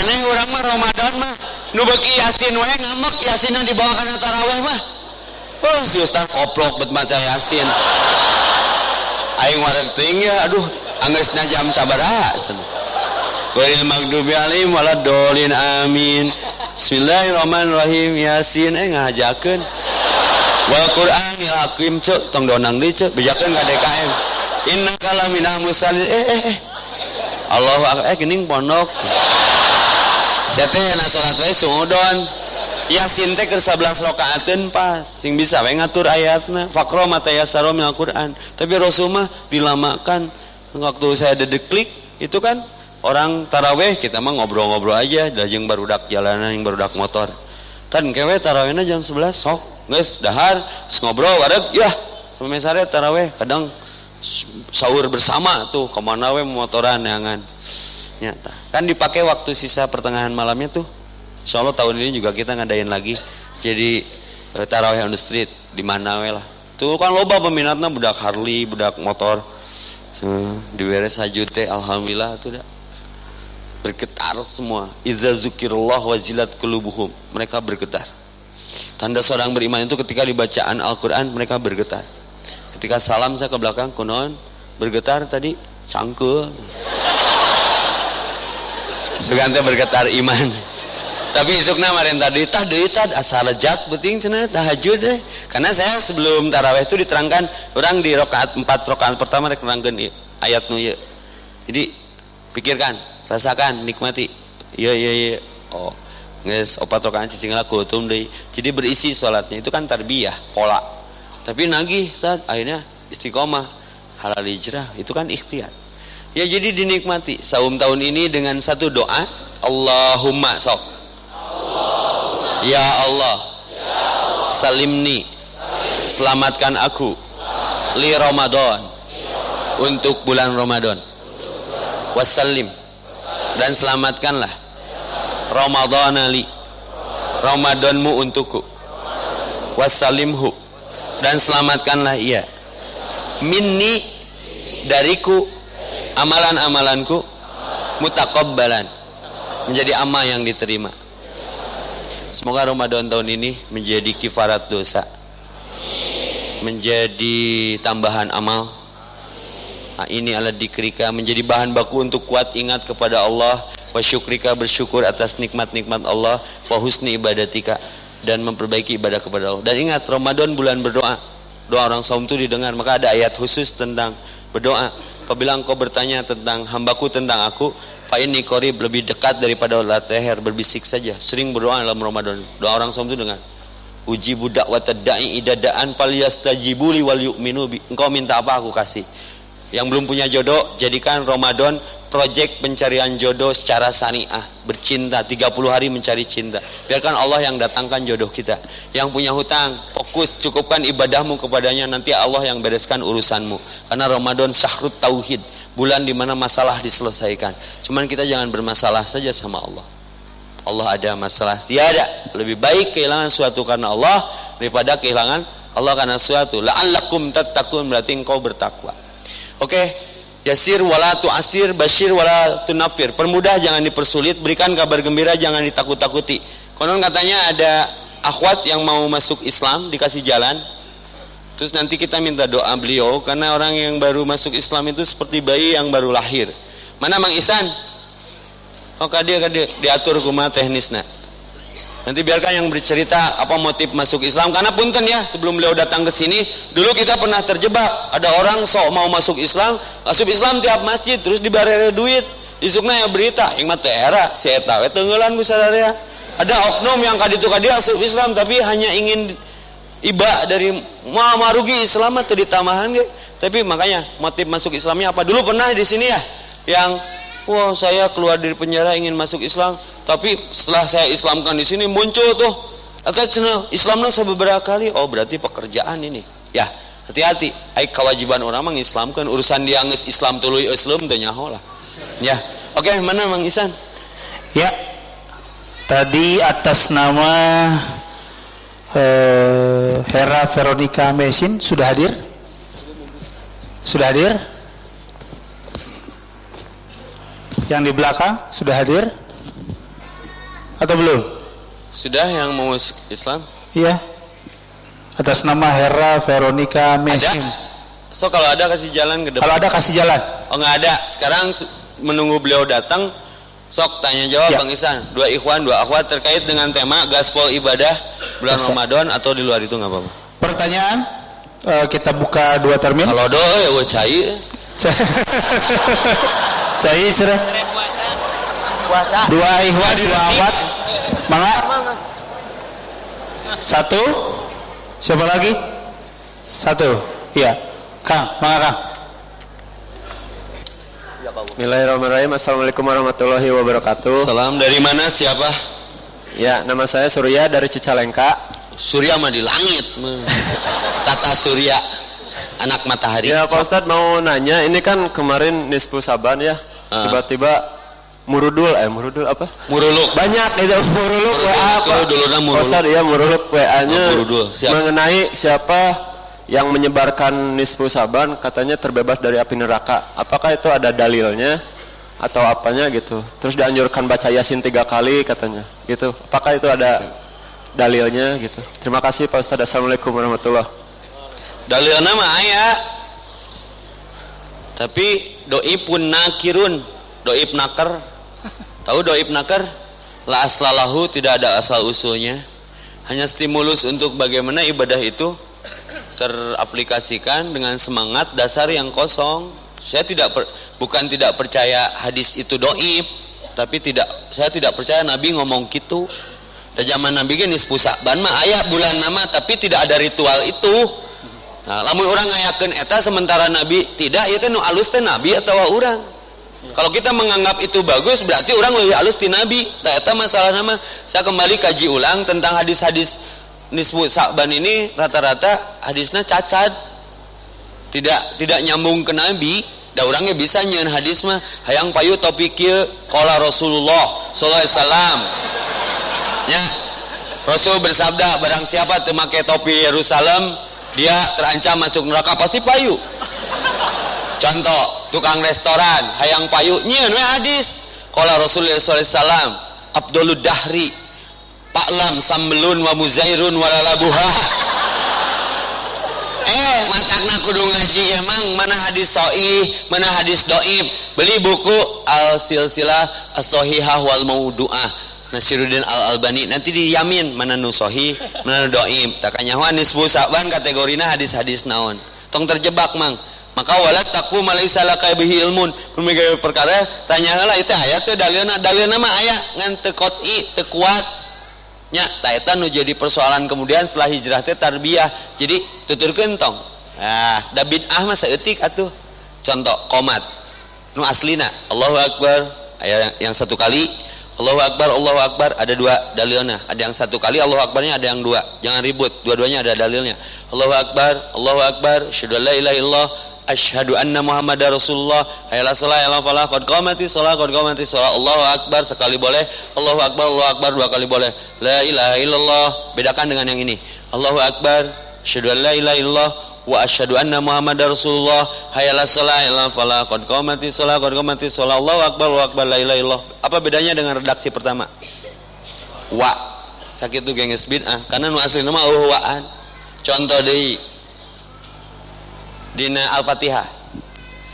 Aneh urang mah Ramadan mah. Nu beki yasin wae ngamek yasinna dibawa kana tarawih mah. Oh, si Ustaz koplok bet maca yasin. Aing wareg teuing ya aduh anggeusna jam sabaraha Quril magdubi alaihim waladdallin amin. Bismillahirrahmanirrahim Yasin eh ngajakeun Wal Qur'anil Hakim cek tong donang di cek bejakeun ka DKM Innaka laminal musallin eh eh eh. Allah eh gening pondok. Sete na salat wae sungudon. Yasin teh keur 11 rakaateun pas. Sing bisa we ngatur ayatna. Faqra mata yasaru minal Qur'an. Tapi Rasul mah dilamakan. Waktu saya ada deklik itu kan orang taraweh kita mah ngobrol-ngobrol aja dajeng barudak jalanan yang barudak motor. Kan kewe tarawehna jam 11 sok. Geus dahar ngobrol wareg ya sampai sare taraweh kadang sahur bersama tuh ke mana we motoran yangan nyata kan dipakai waktu sisa pertengahan malamnya tuh Insya Allah tahun ini juga kita ngadain lagi jadi e, tarawih on the street di mana lah. Tuh kan loba peminatnya budak Harley budak motor. So, diberes hajute alhamdulillah tuh dah. Bergetar semua. Iza zukirullah wazilat kulubuhum. Mereka bergetar. Tanda seorang beriman itu ketika dibacaan Al-Quran mereka bergetar. Ketika salam saya ke belakang kunon bergetar tadi cangke sugante bergetar iman tapi isukna kemarin tadi tah deui tah asal lejat penting cenah tahajud deh. Karena saya sebelum taraweh itu diterangkan orang di rakaat empat rakaat pertama rek nerangkeun ayat nu jadi pikirkan rasakan nikmati. Iya iya iya oh nges opat rakaat cicing deh. Jadi berisi sholatnya itu kan tarbiyah pola. Tapi nagih saat akhirnya istiqomah halal hijrah itu kan ikhtiar. Ya jadi dinikmati. Saum tahun ini dengan satu doa Allahumma sok. Ya Allah Salimni Selamatkan aku Li Ramadan Untuk bulan Ramadan. Wassalim Dan selamatkanlah Ramadan ali Ramadanmu untukku. Wassalimhu Dan selamatkanlah ia. Minni Dariku amalan-amalanku mutakobbalan menjadi amal yang diterima semoga Ramadan tahun ini menjadi kifarat dosa. Menjadi tambahan amal. Nah, ini alat dikrika menjadi bahan baku untuk kuat ingat kepada Allah wa bersyukur atas nikmat-nikmat Allah wa husni ibadatika dan memperbaiki ibadah kepada Allah. Dan ingat Ramadan bulan berdoa. Doa orang saum itu didengar. Maka ada ayat khusus tentang berdoa. Apabila engkau bertanya tentang hambaku tentang aku Pak ini korib lebih dekat daripada leher berbisik saja. Sering berdoa dalam Ramadan. Doa orang som itu dengan uji budak watadai idadaan pal yastajibuli wal yu'minu engkau minta apa aku kasih? Yang belum punya jodoh jadikan Ramadan proyek pencarian jodoh secara saniah. Bercinta 30 hari mencari cinta. Biarkan Allah yang datangkan jodoh kita. Yang punya hutang fokus cukupkan ibadahmu kepadanya. Nanti Allah yang bereskan urusanmu. Karena Ramadan syahrut tauhid bulan di mana masalah diselesaikan cuman kita jangan bermasalah saja sama Allah Allah ada masalah tiada lebih baik kehilangan suatu karena Allah daripada kehilangan Allah karena suatu la'allakum tattaqun berarti engkau bertakwa oke okay. Yasir wala asir basyir wala tunafir. Permudah jangan dipersulit, berikan kabar gembira jangan ditakut-takuti. Konon katanya ada akhwat yang mau masuk Islam dikasih jalan. Terus nanti kita minta doa beliau karena orang yang baru masuk Islam itu seperti bayi yang baru lahir. Mana Mang Isan? Oh kadia kadia diatur kuma teknisnya. Nanti biarkan yang bercerita apa motif masuk Islam karena punten ya sebelum beliau datang ke sini dulu kita pernah terjebak ada orang sok mau masuk Islam masuk Islam tiap masjid terus dibayar duit isukna ya berita yang mata era si eta tenggelan ada oknum yang kaditu kadia masuk Islam tapi hanya ingin iba dari mau marugi Islam atau ditamahan ge. Tapi makanya motif masuk Islamnya apa? Dulu pernah di sini ya yang wah saya keluar dari penjara ingin masuk Islam. Tapi setelah saya Islamkan di sini muncul tuh atau Islamnya beberapa kali. Oh berarti pekerjaan ini. Ya hati-hati. Ai kewajiban orang mengislamkan urusan dia nges Islam tuluy Islam teu nyaho lah. Ya oke okay, mana Mang Isan? Ya tadi atas nama uh, Hera Veronica Mesin sudah hadir sudah hadir yang di belakang sudah hadir atau belum? Sudah yang mau Islam? Iya. Atas nama Hera Veronica Mesin. Ada? So kalau ada kasih jalan ke depan. Kalau ada kasih jalan. Oh nggak ada. Sekarang menunggu beliau datang. Sok tanya jawab ya. Bang Isan. Dua ikhwan, dua akhwat terkait dengan tema gaspol ibadah bulan Masa. Ramadan atau di luar itu nggak apa-apa. Pertanyaan uh, kita buka dua termin. Kalau do ya gue cai. Cai sudah puasa dua ikhwan dua awat mangga satu siapa lagi satu iya kang mangga kang Bismillahirrahmanirrahim Assalamualaikum warahmatullahi wabarakatuh Salam dari mana siapa? Ya nama saya Surya dari Cicalengka Surya mah di langit Tata Surya Anak matahari Ya Pak Ustadz mau nanya Ini kan kemarin Nisfu Saban ya ah. Tiba-tiba Murudul eh Murudul apa? Muruluk. Banyak itu Muruluk WA apa? Dulu Muruluk. Postar ya Muruluk WA-nya. Oh, mengenai siapa yang menyebarkan nisfu saban katanya terbebas dari api neraka. Apakah itu ada dalilnya atau apanya gitu? Terus dianjurkan baca Yasin tiga kali katanya. Gitu. Apakah itu ada dalilnya gitu? Terima kasih Pak Ustaz. Assalamualaikum warahmatullahi Dalilnya mah ayah. Tapi doi pun nakirun, doi nakar Tahu doib nakar? La aslalahu tidak ada asal usulnya. Hanya stimulus untuk bagaimana ibadah itu teraplikasikan dengan semangat dasar yang kosong. Saya tidak per, bukan tidak percaya hadis itu doib, tapi tidak saya tidak percaya Nabi ngomong gitu. Dan zaman Nabi kan nispusa ban mah ayat bulan nama tapi tidak ada ritual itu. Nah, lamun orang ngayakeun eta sementara Nabi tidak, itu nu alus teh Nabi atau orang. Kalau kita menganggap itu bagus, berarti orang lebih halus di Nabi. Ternyata masalah nama, saya kembali kaji ulang tentang hadis-hadis nisbu Sa'ban ini rata-rata hadisnya cacat. Tidak tidak nyambung ke Nabi. Da orangnya bisa nyen hadis mah hayang payu topik kieu qala Rasulullah sallallahu alaihi wasallam. Ya. Rasul bersabda barang siapa teu make topi Yerusalem dia terancam masuk neraka pasti payu. Contoh tukang restoran hayang payu nyeun we hadis qala Rasulullah SAW Abdulud Dahri Paklam sambelun wa muzairun walalabuha eh matakna kudu ngaji emang. Mana hadis soi mana hadis doib. Beli buku al silsilah as sohihah wal maudu'ah Nasiruddin Al Albani nanti diyamin mana nu sohi mana nu doib. Takanya nisbu saban kategorina hadis-hadis naon. Tong terjebak mang. Maka walat takfu malaisa laka bihi ilmun. Pemikiran perkara tanya lah itu ayat teh dalilna dalilna mah aya ngan teu qot'i teu nya ta nu jadi persoalan kemudian setelah hijrah teh tarbiyah. Jadi tuturkeun tong ah da bid'ah mah saeutik atuh. Contoh qomat nu aslina Allahu akbar. Aya yang satu kali Allahu akbar Allahu akbar ada dua dalilnya. Ada yang satu kali Allahu akbarnya ada yang dua. Jangan ribut dua-duanya ada dalilnya. Allahu akbar Allahu akbar syada la ilaha illallah Asyhadu anna Muhammadar Rasulullah. Hayya salat, hayya falah. Qad qamati shalah, qad qamati shalah. Allahu akbar sekali boleh. Allahu akbar, Allahu akbar dua kali boleh. La ilaha illallah. Bedakan dengan yang ini. Allahu akbar. Asyhadu an la ilaha illallah wa asyhadu anna Muhammadar Rasulullah. Hayya salat, hayya falah. Qad qamati shalah, qad qamati shalah. Allahu akbar, Allahu akbar la ilaha illallah. Apa bedanya dengan redaksi pertama? Wa. Sakit tuh genges bid'ah karena nu asli nama wa'an. Contoh deui dina Al-Fatihah.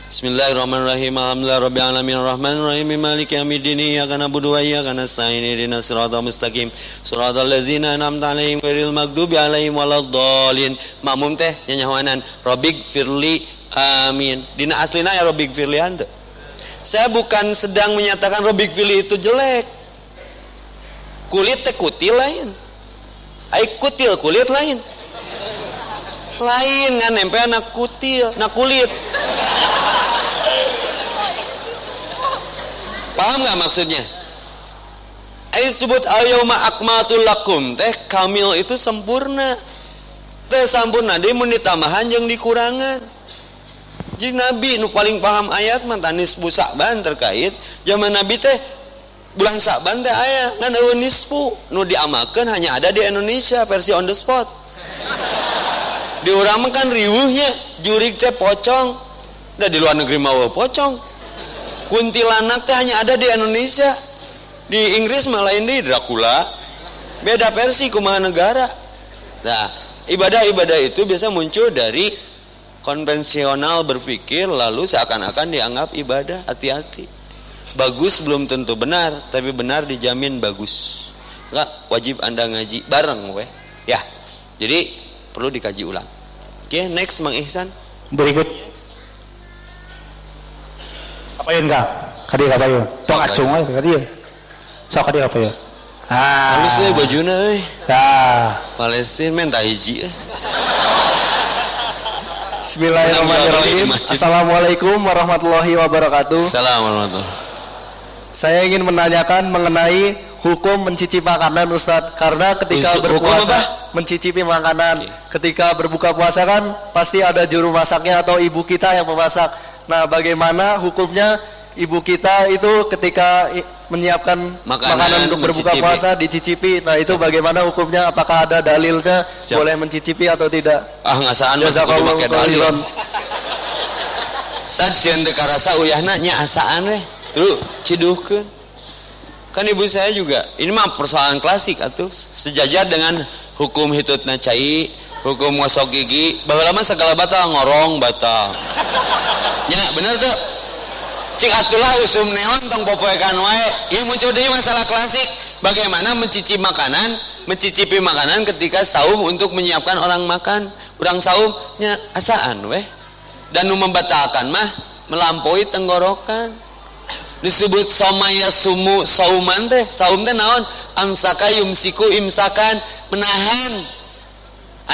Bismillahirrahmanirrahim. Alhamdulillahirabbil alamin arrahmanir rahim maliki yaumiddin iyyaka na'budu wa iyyaka nasta'in ihdinas siratal mustaqim siratal ladzina an'amta 'alaihim ghairil maghdubi 'alaihim waladdallin. Makmum teh nyanyawanan Rabbik firli amin. Dina aslina ya Rabbik firli ante. Saya bukan sedang menyatakan Rabbik firli itu jelek. Kulit teh kutil lain. Ai kutil kulit lain lain kan nempel anak kutil anak kulit. Paham nggak maksudnya? Ini disebut ayoma akmatul lakum. Teh kamil itu sempurna. Teh sempurna dia mau ditambahan yang dikurangan. Jadi nabi nu paling paham ayat mantanis busakban terkait. Zaman nabi teh bulan sakban teh ayat ngan nisfu nu diamalkan hanya ada di Indonesia versi on the spot diorang kan riuhnya jurik teh pocong. Udah di luar negeri mau pocong. Kuntilanak teh hanya ada di Indonesia. Di Inggris malah ini Dracula. Beda versi kumaha negara. Nah ibadah-ibadah itu biasa muncul dari konvensional berpikir lalu seakan-akan dianggap ibadah. Hati-hati. Bagus belum tentu benar tapi benar dijamin bagus. Enggak wajib anda ngaji bareng weh. Ya jadi perlu dikaji ulang. Oke okay, next Mang Ihsan. Berikut. Apa yang enggak? Kadi apa ya? Tong acung aja kadi sok kadi apa ya? Ah. Halus deh bajuna euy ya Palestina men hiji Bismillahirrahmanirrahim. Assalamualaikum warahmatullahi wabarakatuh. Assalamualaikum Saya ingin menanyakan mengenai hukum mencicipi makanan Ustadz Karena ketika Hukum berpuasa apa? mencicipi makanan. Ketika berbuka puasa kan pasti ada juru masaknya atau ibu kita yang memasak. Nah, bagaimana hukumnya ibu kita itu ketika menyiapkan makanan, makanan untuk berbuka mencicipi. puasa dicicipi. Nah, itu bagaimana hukumnya? Apakah ada dalilnya Siap. boleh mencicipi atau tidak? Ah, ngasaan Jazakallahu khairan. Sad sieun teu karasa uyahna nya asaan we. Tuh ciduhkeun. Kan ibu saya juga, ini mah persoalan klasik atuh, sejajar dengan hukum hitutna cai hukum ngosok gigi bahwa segala batal ngorong batal. Ya bener tuh. Cik atulah usum neon tong popoekan wae. Yang muncul dari masalah klasik bagaimana mencicipi makanan mencicipi makanan ketika saum untuk menyiapkan orang makan. Kurang saumnya asaan weh? Dan membatalkan mah melampaui tenggorokan disebut somaya sumu sauman teh. Saum teh naon? Amsaka yumsiku imsakan. Menahan.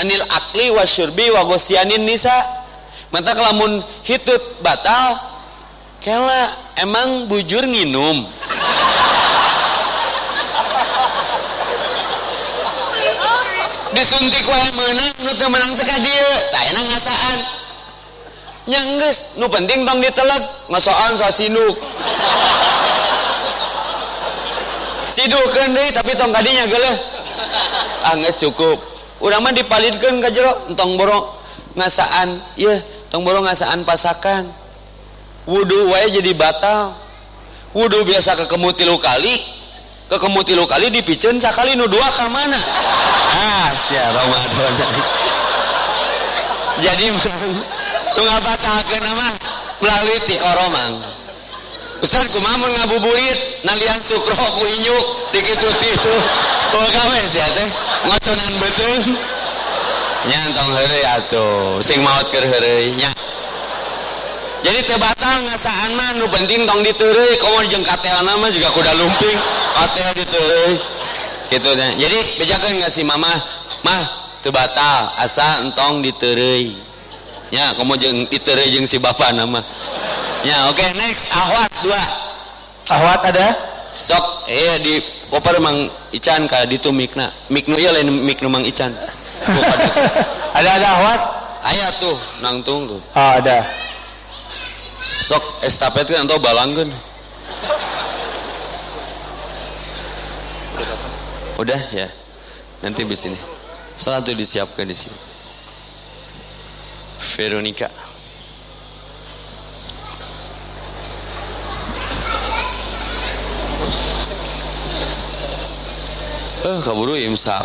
Anil akli wa syurbi wa gosyanin nisa. Mata kelamun hitut batal. Kela emang bujur nginum? Disuntik wae menang nu teu menang teh ka dieu. Tah ngasaan nyangges. Nu penting tong ditelak ngasoan sasinuk siduhkeun deui tapi tong kadinya geuleuh ah geus cukup. Urang mah dipalidkeun ka jero tong boro ngasaan. Ieu tong boro ngasaan pasakan. Wudu wae jadi batal. Wudu biasa ke tilu kali. Ke tilu kali dipiceun sakali nu dua ka mana? Ah sia Ramadan. Jadi batalkan nama melalui ti oromang. Ustaz kumaha mun ngabuburit? Nalian sukro ku inyuk dikitu itu. Oh kawe sih teh. Ngoconan betul. Nyantong heureuy atuh. Sing maot keur heureuy nya. Jadi teu batal ngasaan mah nu penting tong diteureuy komo jeung katelna mah juga kuda lumping. Katel diteureuy gitu nya jadi bejakeun ngasih mama? Mah teu batal. Asa entong diteureuy ya kamu jeng itere jeng si bapak nama. Ya oke okay, next ahwat dua. Ahwat ada? Sok eh di koper mang ican ka ditu mikna. Miknu iya lain miknu mang ican. Ada ada ahwat? Ayat tuh nangtung tuh oh ada. Sok estafet kan atau balangkan udah ya. Nanti di sini satu disiapkan di sini Veronica Eh, kaburu imsak.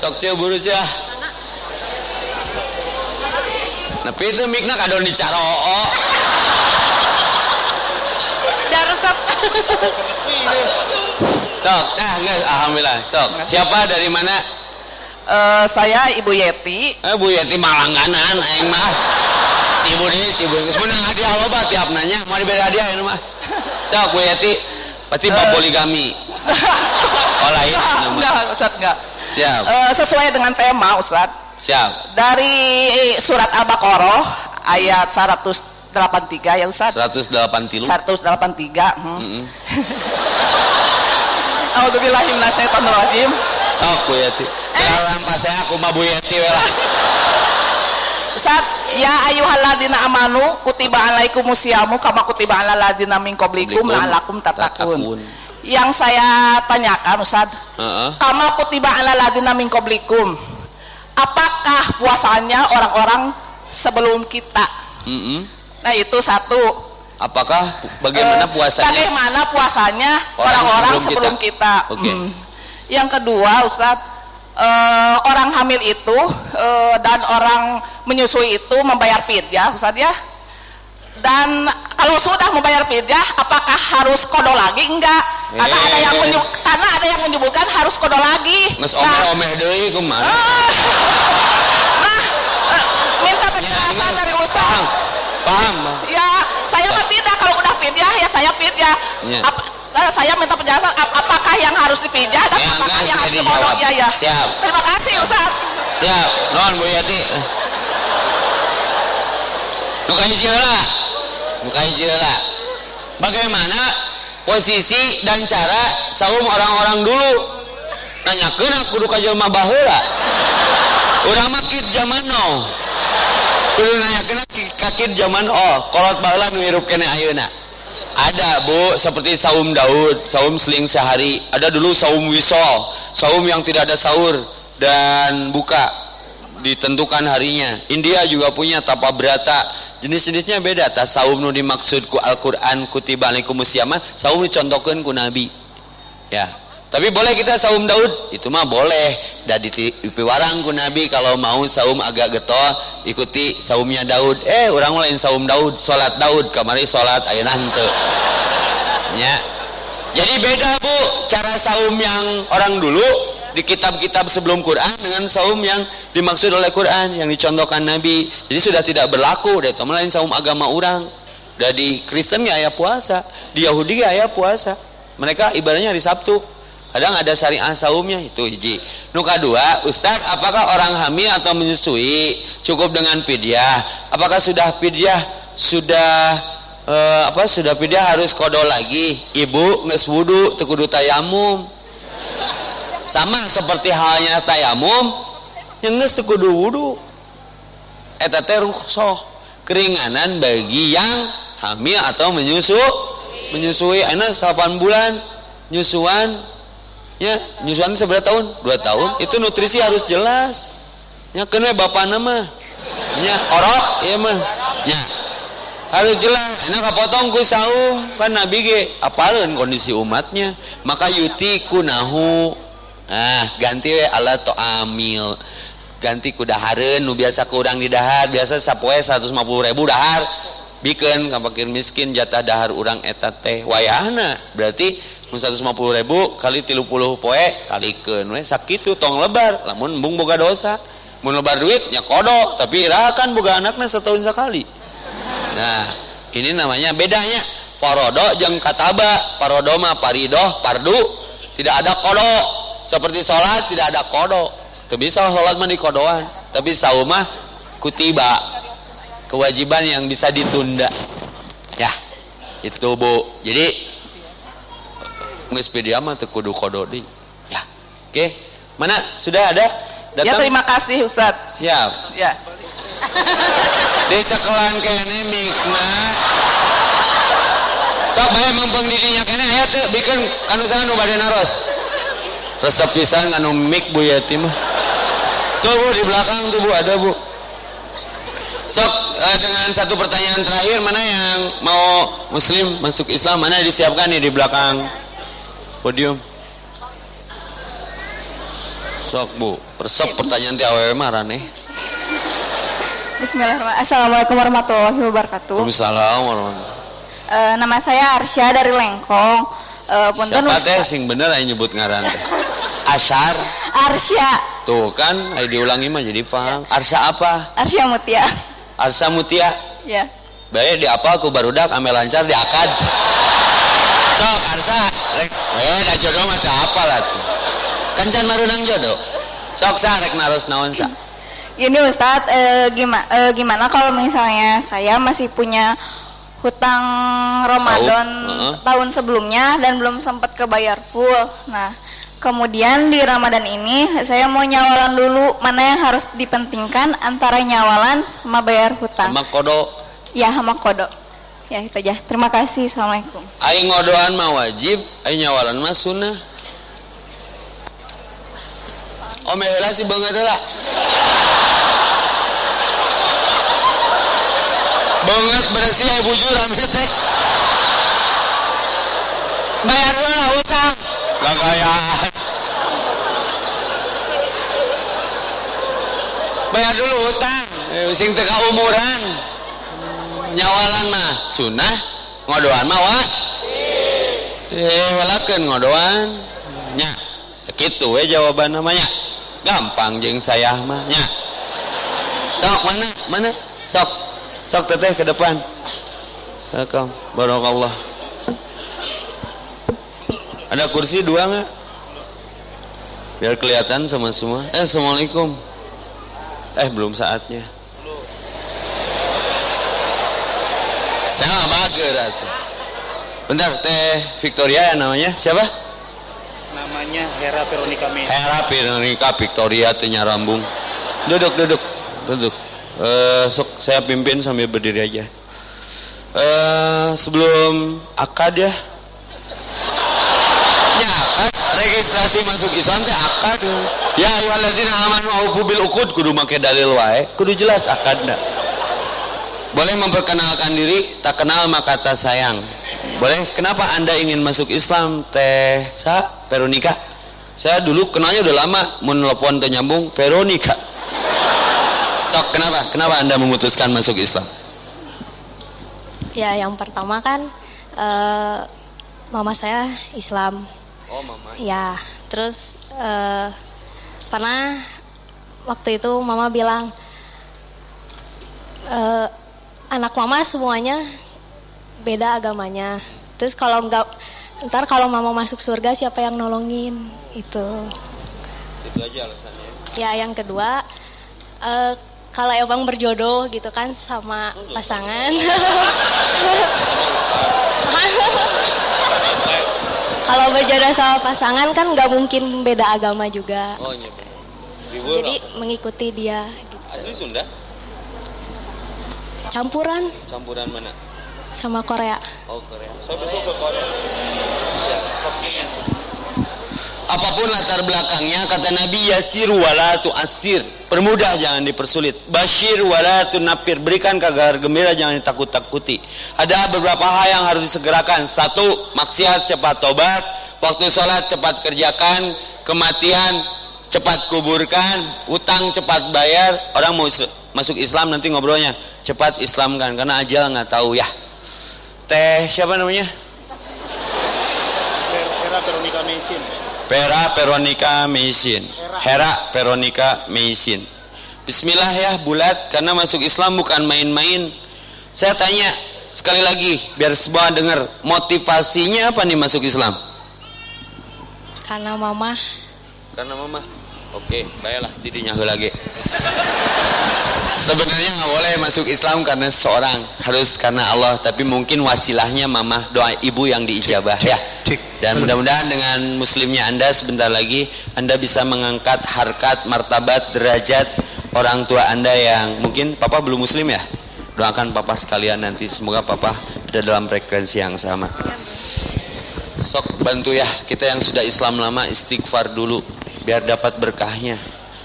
Sok cia buru cia. Tapi itu mikna kadon dicaroo. Daresep. Sok, nah enggak, alhamdulillah. Sok, siapa dari mana? Uh, saya Ibu Yeti. Eh, Bu Yeti Malangganan, aing mah. Si Ibu ini, si Ibu ini. Sebenarnya hadiah loba tiap nanya, mau diberi hadiah ini mah. Sok, Bu Yeti, pasti uh, poligami. oh lain? Enggak, enggak, Ustaz, enggak. Siap. Uh, sesuai dengan tema Ustaz. Siap. Dari surat Al-Baqarah ayat 183 ya Ustaz. 183. 183. Hmm. Mm -hmm. A'udzubillahi minasyaitonirrajim. Sok Bu Yati. Dalam pas saya aku mah Bu Yati lah. Saat ya ayyuhalladzina amanu kutiba alaikumusyamu kama kutiba alal ladzina min qablikum la'allakum tattaqun. Yang saya tanyakan Ustaz, uh -uh. kama kutiba alal ladzina min qablikum. Apakah puasanya orang-orang sebelum kita? Uh -uh. Nah, itu satu Apakah bagaimana uh, puasanya? Bagaimana puasanya orang-orang sebelum, sebelum kita? kita. Okay. Hmm. Yang kedua, Ustadz, uh, orang hamil itu uh, dan orang menyusui itu membayar ya, Ustadz ya. Dan kalau sudah membayar ya, apakah harus kodo lagi? Enggak. Karena ada yang eh. menyebut, karena ada yang menyebutkan harus kodo lagi. Mas nah, omeh deui kumaha? nah, uh, minta penjelasan ya, dari Ustadz. Paham. Ya, saya mah tidak kalau udah pijah ya saya pijah ya. Ap, uh, saya minta penjelasan ap apakah yang harus dipijah dan ya, apakah yang harus dipodok ya ya siap. Terima kasih Ustaz. Siap. Non Bu Yati. Bukan hijau bukan hijau bagaimana posisi dan cara saum orang-orang dulu? Nanyakan aku duka jelma bahula udah makit zaman no kudu nanyakeun kakit zaman oh kolot baheula nu hirup kene ayeuna. Ada bu seperti saum Daud saum seling sehari. Ada dulu saum wisol saum yang tidak ada sahur dan buka ditentukan harinya. India juga punya tapa berata. Jenis-jenisnya beda tas saum nu dimaksud ku Al-Quran kutiba alaikumusiyama saum dicontohkan ku Nabi. Ya tapi boleh kita saum Daud? Itu mah boleh. Dan warang ku Nabi kalau mau saum agak getol, ikuti saumnya Daud. Eh, orang lain saum Daud, salat Daud, kamari salat ayo nanti. Ya. Jadi beda Bu cara saum yang orang dulu di kitab-kitab sebelum Quran dengan saum yang dimaksud oleh Quran yang dicontohkan Nabi. Jadi sudah tidak berlaku deh teman lain saum agama orang. Dari Kristen ya ayah puasa, di Yahudi ya ayah puasa. Mereka ibadahnya hari Sabtu kadang ada syariah saumnya itu hiji. Nuka dua Ustadz apakah orang hamil atau menyusui? Cukup dengan pidyah apakah sudah pidyah sudah eh, apa sudah pidyah harus kodol lagi. Ibu nges wudu tekudu tayamum. Sama seperti halnya tayamum yang nges tekudu wudu. Eta teh keringanan bagi yang hamil atau menyusu menyusui. Anak 8 bulan nyusuan ya nyusuan seberapa tahun? Dua tahun. Itu nutrisi harus jelas. Ya kena bapak nama ya orok ya mah. Ya harus jelas. Enak potong ku saum? Kan nabi ge apalun kondisi umatnya. Maka yuti kunahu nah ganti we ala to amil ganti ku daharen nu biasa kurang di dahar. Biasa sapoe 150 ribu dahar. Bikin kapakir miskin jatah dahar urang etat teh. Wayahna. Berarti mun 150 ribu kali tilu puluh poe kalikan we sakit tong lebar. Lamun embung boga dosa. Mun lebar duit nya kodok. Tapi kan boga anaknya setahun sekali. Nah ini namanya bedanya. Farodo jeng kataba parodo mah paridoh pardu. Tidak ada kodok. Seperti sholat tidak ada kodok. Itu bisa sholat mah di kodoan tapi saumah kutiba. Kewajiban yang bisa ditunda. Ya itu bu. Jadi kudu kododi ya oke Mana? Sudah ada? Ya, Datang? Ya terima kasih Ustaz. Siap. Ya. Di cekelan kene mikna. Sok bae mumpung didinya kene aya teu bikin kanu sana nu bade naros. Resep pisan kanu mik Bu Yati mah. Tuh Bu di belakang tuh Bu ada Bu. Sok uh, dengan satu pertanyaan terakhir mana yang mau muslim masuk Islam mana disiapkan nih di belakang podium. Sok Bu, resep pertanyaan ti awewe marah nih. Bismillahirrahmanirrahim. Assalamualaikum warahmatullahi wabarakatuh. Waalaikumsalam warahmatullahi uh, Nama saya Arsya dari Lengkong. Uh, Siapa teh sing bener aja nyebut ngaran teh? Asyar. Arsya. Tuh kan, ayo diulangi mah jadi paham. Arsya apa? Arsya Mutia. Arsya Mutia. Ya. Baik di apa aku barudak ame lancar di akad. Sok Arsa, rek, eh da jodoh mah apa lah tuh. Kencan marunang jodoh. Sok sa rek naros naon sa. Ini Ustadz, e, eh, gimana, e, eh, gimana kalau misalnya saya masih punya hutang Ramadan uh -huh. tahun sebelumnya dan belum sempat kebayar full. Nah, kemudian di Ramadan ini saya mau nyawalan dulu mana yang harus dipentingkan antara nyawalan sama bayar hutang. Sama kodo. Ya, sama kodo. Ya, itu aja. Terima kasih. Assalamualaikum. Aing ngodoan mah wajib, aing nyawalan mah sunnah. Oh, mehela sih banget lah. banget bersih ya bujur amit teh bayar dulu hutang gak kaya bayar dulu hutang eh, sing teka umuran nyawalan mah sunnah ngodoan mah wa? Eh walakan ngodoan. Nya segitu we jawaban namanya gampang jeng saya mah nya. Sok mana mana? Sok sok teteh ke depan. Welcome. Barakallah. Ada kursi dua nggak? Biar kelihatan sama semua. Eh assalamualaikum. Eh belum saatnya sama mager bentar teh Victoria ya namanya. Siapa? Namanya Hera Veronica Mesa Hera Veronica Victoria tanya rambung duduk duduk duduk. Uh, sok saya pimpin sambil berdiri aja. Uh, sebelum akad ya. Ya akad. Registrasi masuk Islam teh akad. Ya ayyuhalladzina amanu aufu bil uqud. Kudu make dalil wae. Kudu jelas akad dah boleh memperkenalkan diri tak kenal maka tak sayang boleh kenapa anda ingin masuk Islam teh sa Veronica saya dulu kenalnya udah lama mau nelfon nyambung Veronica Sok, kenapa? Kenapa Anda memutuskan masuk Islam? Ya, yang pertama kan uh, mama saya Islam. Oh, mama. Ya, terus uh, pernah waktu itu mama bilang uh, anak mama semuanya beda agamanya. Terus kalau enggak ntar kalau mama masuk surga siapa yang nolongin itu. Itu aja alasannya. Ya, yang kedua uh, kalau emang berjodoh gitu kan sama pasangan kalau berjodoh sama pasangan kan nggak mungkin beda agama juga oh, iya. jadi mengikuti dia gitu. asli Sunda campuran? Campuran mana? Sama Korea. Oh Korea. Saya besok ke Korea. Ya, apa pun latar belakangnya kata Nabi yasir wala tu asir permudah jangan dipersulit. Bashir wala tu napir berikan kabar gembira jangan ditakut-takuti. Ada beberapa hal yang harus disegerakan. Satu maksiat cepat tobat waktu sholat cepat kerjakan. Kematian cepat kuburkan utang cepat bayar. Orang mau masuk Islam nanti ngobrolnya cepat Islamkan karena ajal nggak tahu ya. Teh siapa namanya? Vera Veronica Mesin Pera Veronica Meisin Hera Veronica Meisin Bismillah ya bulat karena masuk Islam bukan main-main. Saya tanya sekali lagi biar semua dengar motivasinya apa nih masuk Islam? Karena mama. Karena mama oke baiklah tidinya lagi. Sebenarnya nggak boleh masuk Islam karena seorang harus karena Allah tapi mungkin wasilahnya mama doa ibu yang diijabah ya. Dan mudah-mudahan dengan muslimnya Anda sebentar lagi Anda bisa mengangkat harkat, martabat, derajat orang tua Anda yang mungkin papa belum muslim ya. Doakan papa sekalian nanti semoga papa ada dalam frekuensi yang sama. Sok bantu ya kita yang sudah Islam lama istighfar dulu biar dapat berkahnya.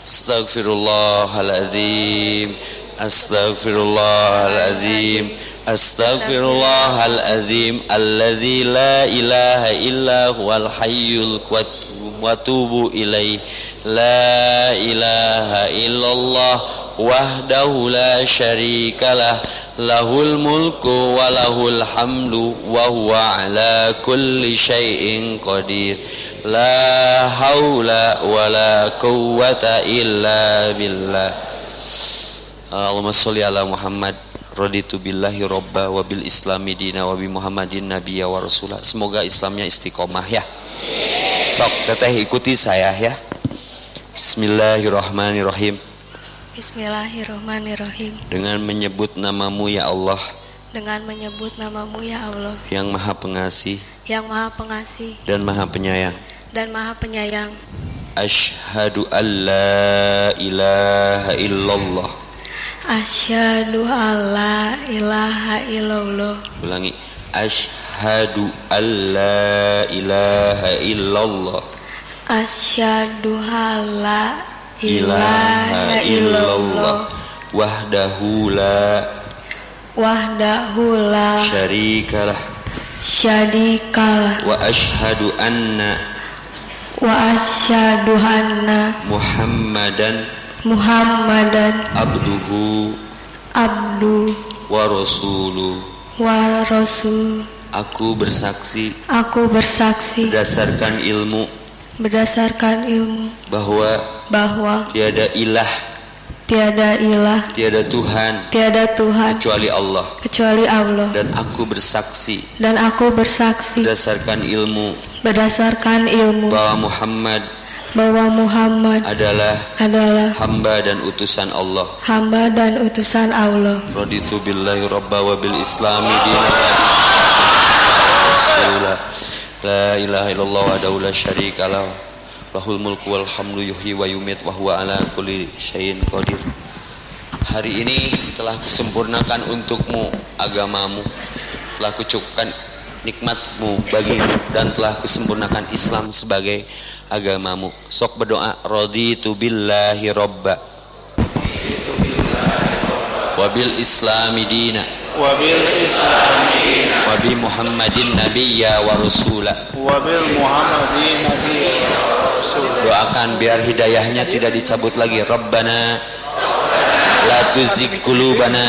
Astagfirullahalazim. Astagfirullahalazim. Astagfirullahalazim alladzi la ilaha illa huwal hayyul qayyum wa tubu ilaih. La ilaha illallah wahdahu la syarikalah lahul mulku wa lahul hamdu wa huwa ala kulli syai'in qadir la haula wa la quwwata illa billah Allahumma sholli ala Muhammad raditu billahi robba wa bil islami dina wa bi muhammadin nabiyya wa rasulah semoga islamnya istiqomah ya. Sok teteh ikuti saya ya. Bismillahirrahmanirrahim Bismillahirrahmanirrahim. Dengan menyebut namamu ya Allah. Dengan menyebut namamu ya Allah. Yang maha pengasih. Yang maha pengasih. Dan maha penyayang. Dan maha penyayang. Ashhadu an la ilaha illallah. Asyhadu alla ilaha illallah. Ulangi. Ashhadu an la ilaha illallah. Asyhadu alla ilaha illallah wahdahu la wahdahu la syarikalah syarikalah. wa anna wa anna muhammadan muhammadan abduhu abdu wa wa rasul. Aku bersaksi aku bersaksi berdasarkan ilmu berdasarkan ilmu. Bahwa bahwa tiada ilah tiada ilah tiada Tuhan tiada Tuhan kecuali Allah. kecuali Allah. Dan aku bersaksi dan aku bersaksi berdasarkan ilmu berdasarkan ilmu bahwa Muhammad bahwa Muhammad adalah adalah hamba dan utusan Allah. hamba dan utusan Allah. Raditu billahi rabba wa bil islami dinan La ilaha illallah wa la syarika lah. Lahul mulku wal hamdu wa yumit wa huwa ala kulli syai'in qadir. Hari ini telah kusempurnakan untukmu agamamu. Telah kucukupkan nikmatmu bagimu Dan telah kusempurnakan Islam sebagai agamamu. Sok berdoa Raditu billahi robba. Wabil islami dina Wa Wabil Muhammadin Nabiya wa Rasula. Doakan biar hidayahnya tidak dicabut lagi. Rabbana La tuzigh qulubana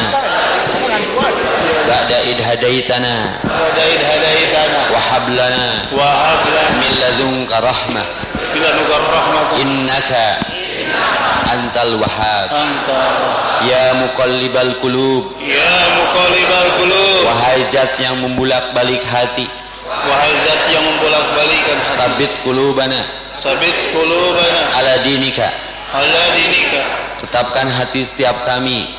Ba'da id hadaitana Ba'da id hadaitana Wa hablana Wa hablana Min ladunka rahmah. Min ladunka rahmah. Innaka Antal wahab. Ya muqallibal qulub. Ya muqallibal qulub. Wahai zat yang membulak-balik hati. Wahai zat yang membulak-balikan hati. Sabit qulubana. Sabit qulubana. Ala dinika. Ala dinika. Tetapkan hati setiap kami.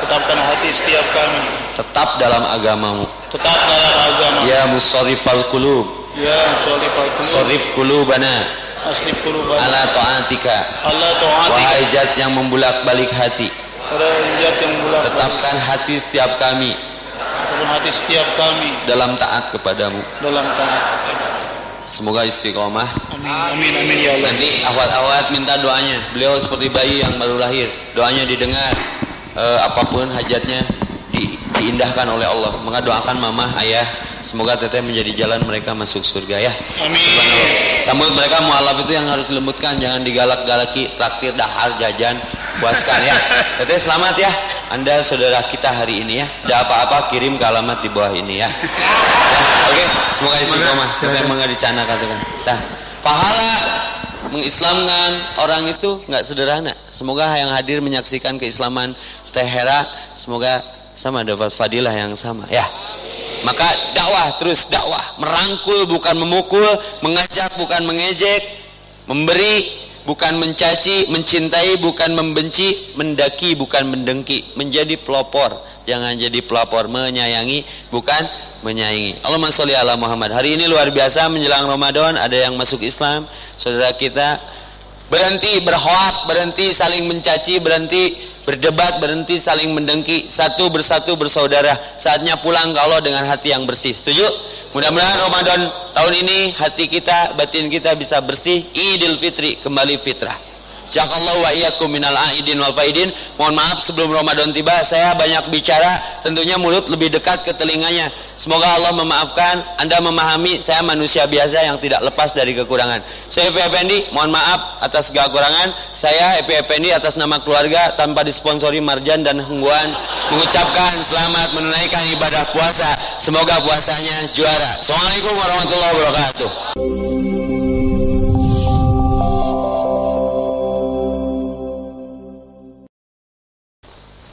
Tetapkan hati setiap kami. Tetap dalam agamamu. Tetap dalam agama Ya musarrifal qulub. Ya musarrifal qulub. Sarif qulubana Ala ta'atika. Allah ta'atika. Wahai zat yang membulak-balik hati. Zat yang membulak Tetapkan hati setiap kami. Tetapkan hati setiap kami. Dalam taat kepadamu. Dalam taat. Semoga istiqomah. Amin, amin, amin ya Allah. Nanti awat-awat minta doanya. Beliau seperti bayi yang baru lahir. Doanya didengar e, Apapun hajatnya di, diindahkan oleh Allah. Maka doakan mama, ayah Semoga teteh menjadi jalan mereka masuk surga ya. Amin. Sambut mereka mualaf itu yang harus dilembutkan Jangan digalak-galaki Traktir, dahar, jajan Puaskan ya. Teteh selamat ya. Anda saudara kita hari ini ya Ada apa-apa kirim ke alamat di bawah ini ya, ya Oke okay. Semoga istiqomah. Teteh mengga dicana katakan. Nah pahala mengislamkan orang itu nggak sederhana. Semoga yang hadir menyaksikan keislaman Tehera, semoga sama dapat fadilah yang sama ya. Maka dakwah terus dakwah, merangkul bukan memukul, mengajak bukan mengejek, memberi bukan mencaci, mencintai bukan membenci, mendaki bukan mendengki, menjadi pelopor, jangan jadi pelopor, menyayangi bukan menyayangi. Allahumma sholli ala Muhammad. Hari ini luar biasa menjelang Ramadan ada yang masuk Islam, saudara kita berhenti berhoak, berhenti saling mencaci, berhenti berdebat, berhenti saling mendengki, satu bersatu bersaudara. Saatnya pulang ke Allah dengan hati yang bersih. Setuju? Mudah-mudahan Ramadan tahun ini hati kita, batin kita bisa bersih. Idul Fitri kembali fitrah. Jazakallahu wa iyyakum minal aidin wal faidin. Mohon maaf sebelum Ramadan tiba saya banyak bicara, tentunya mulut lebih dekat ke telinganya. Semoga Allah memaafkan, Anda memahami saya manusia biasa yang tidak lepas dari kekurangan. Saya Epi Effendi, mohon maaf atas segala kekurangan. Saya Epi Effendi atas nama keluarga tanpa disponsori Marjan dan Hengguan mengucapkan selamat menunaikan ibadah puasa. Semoga puasanya juara. Assalamualaikum warahmatullahi wabarakatuh.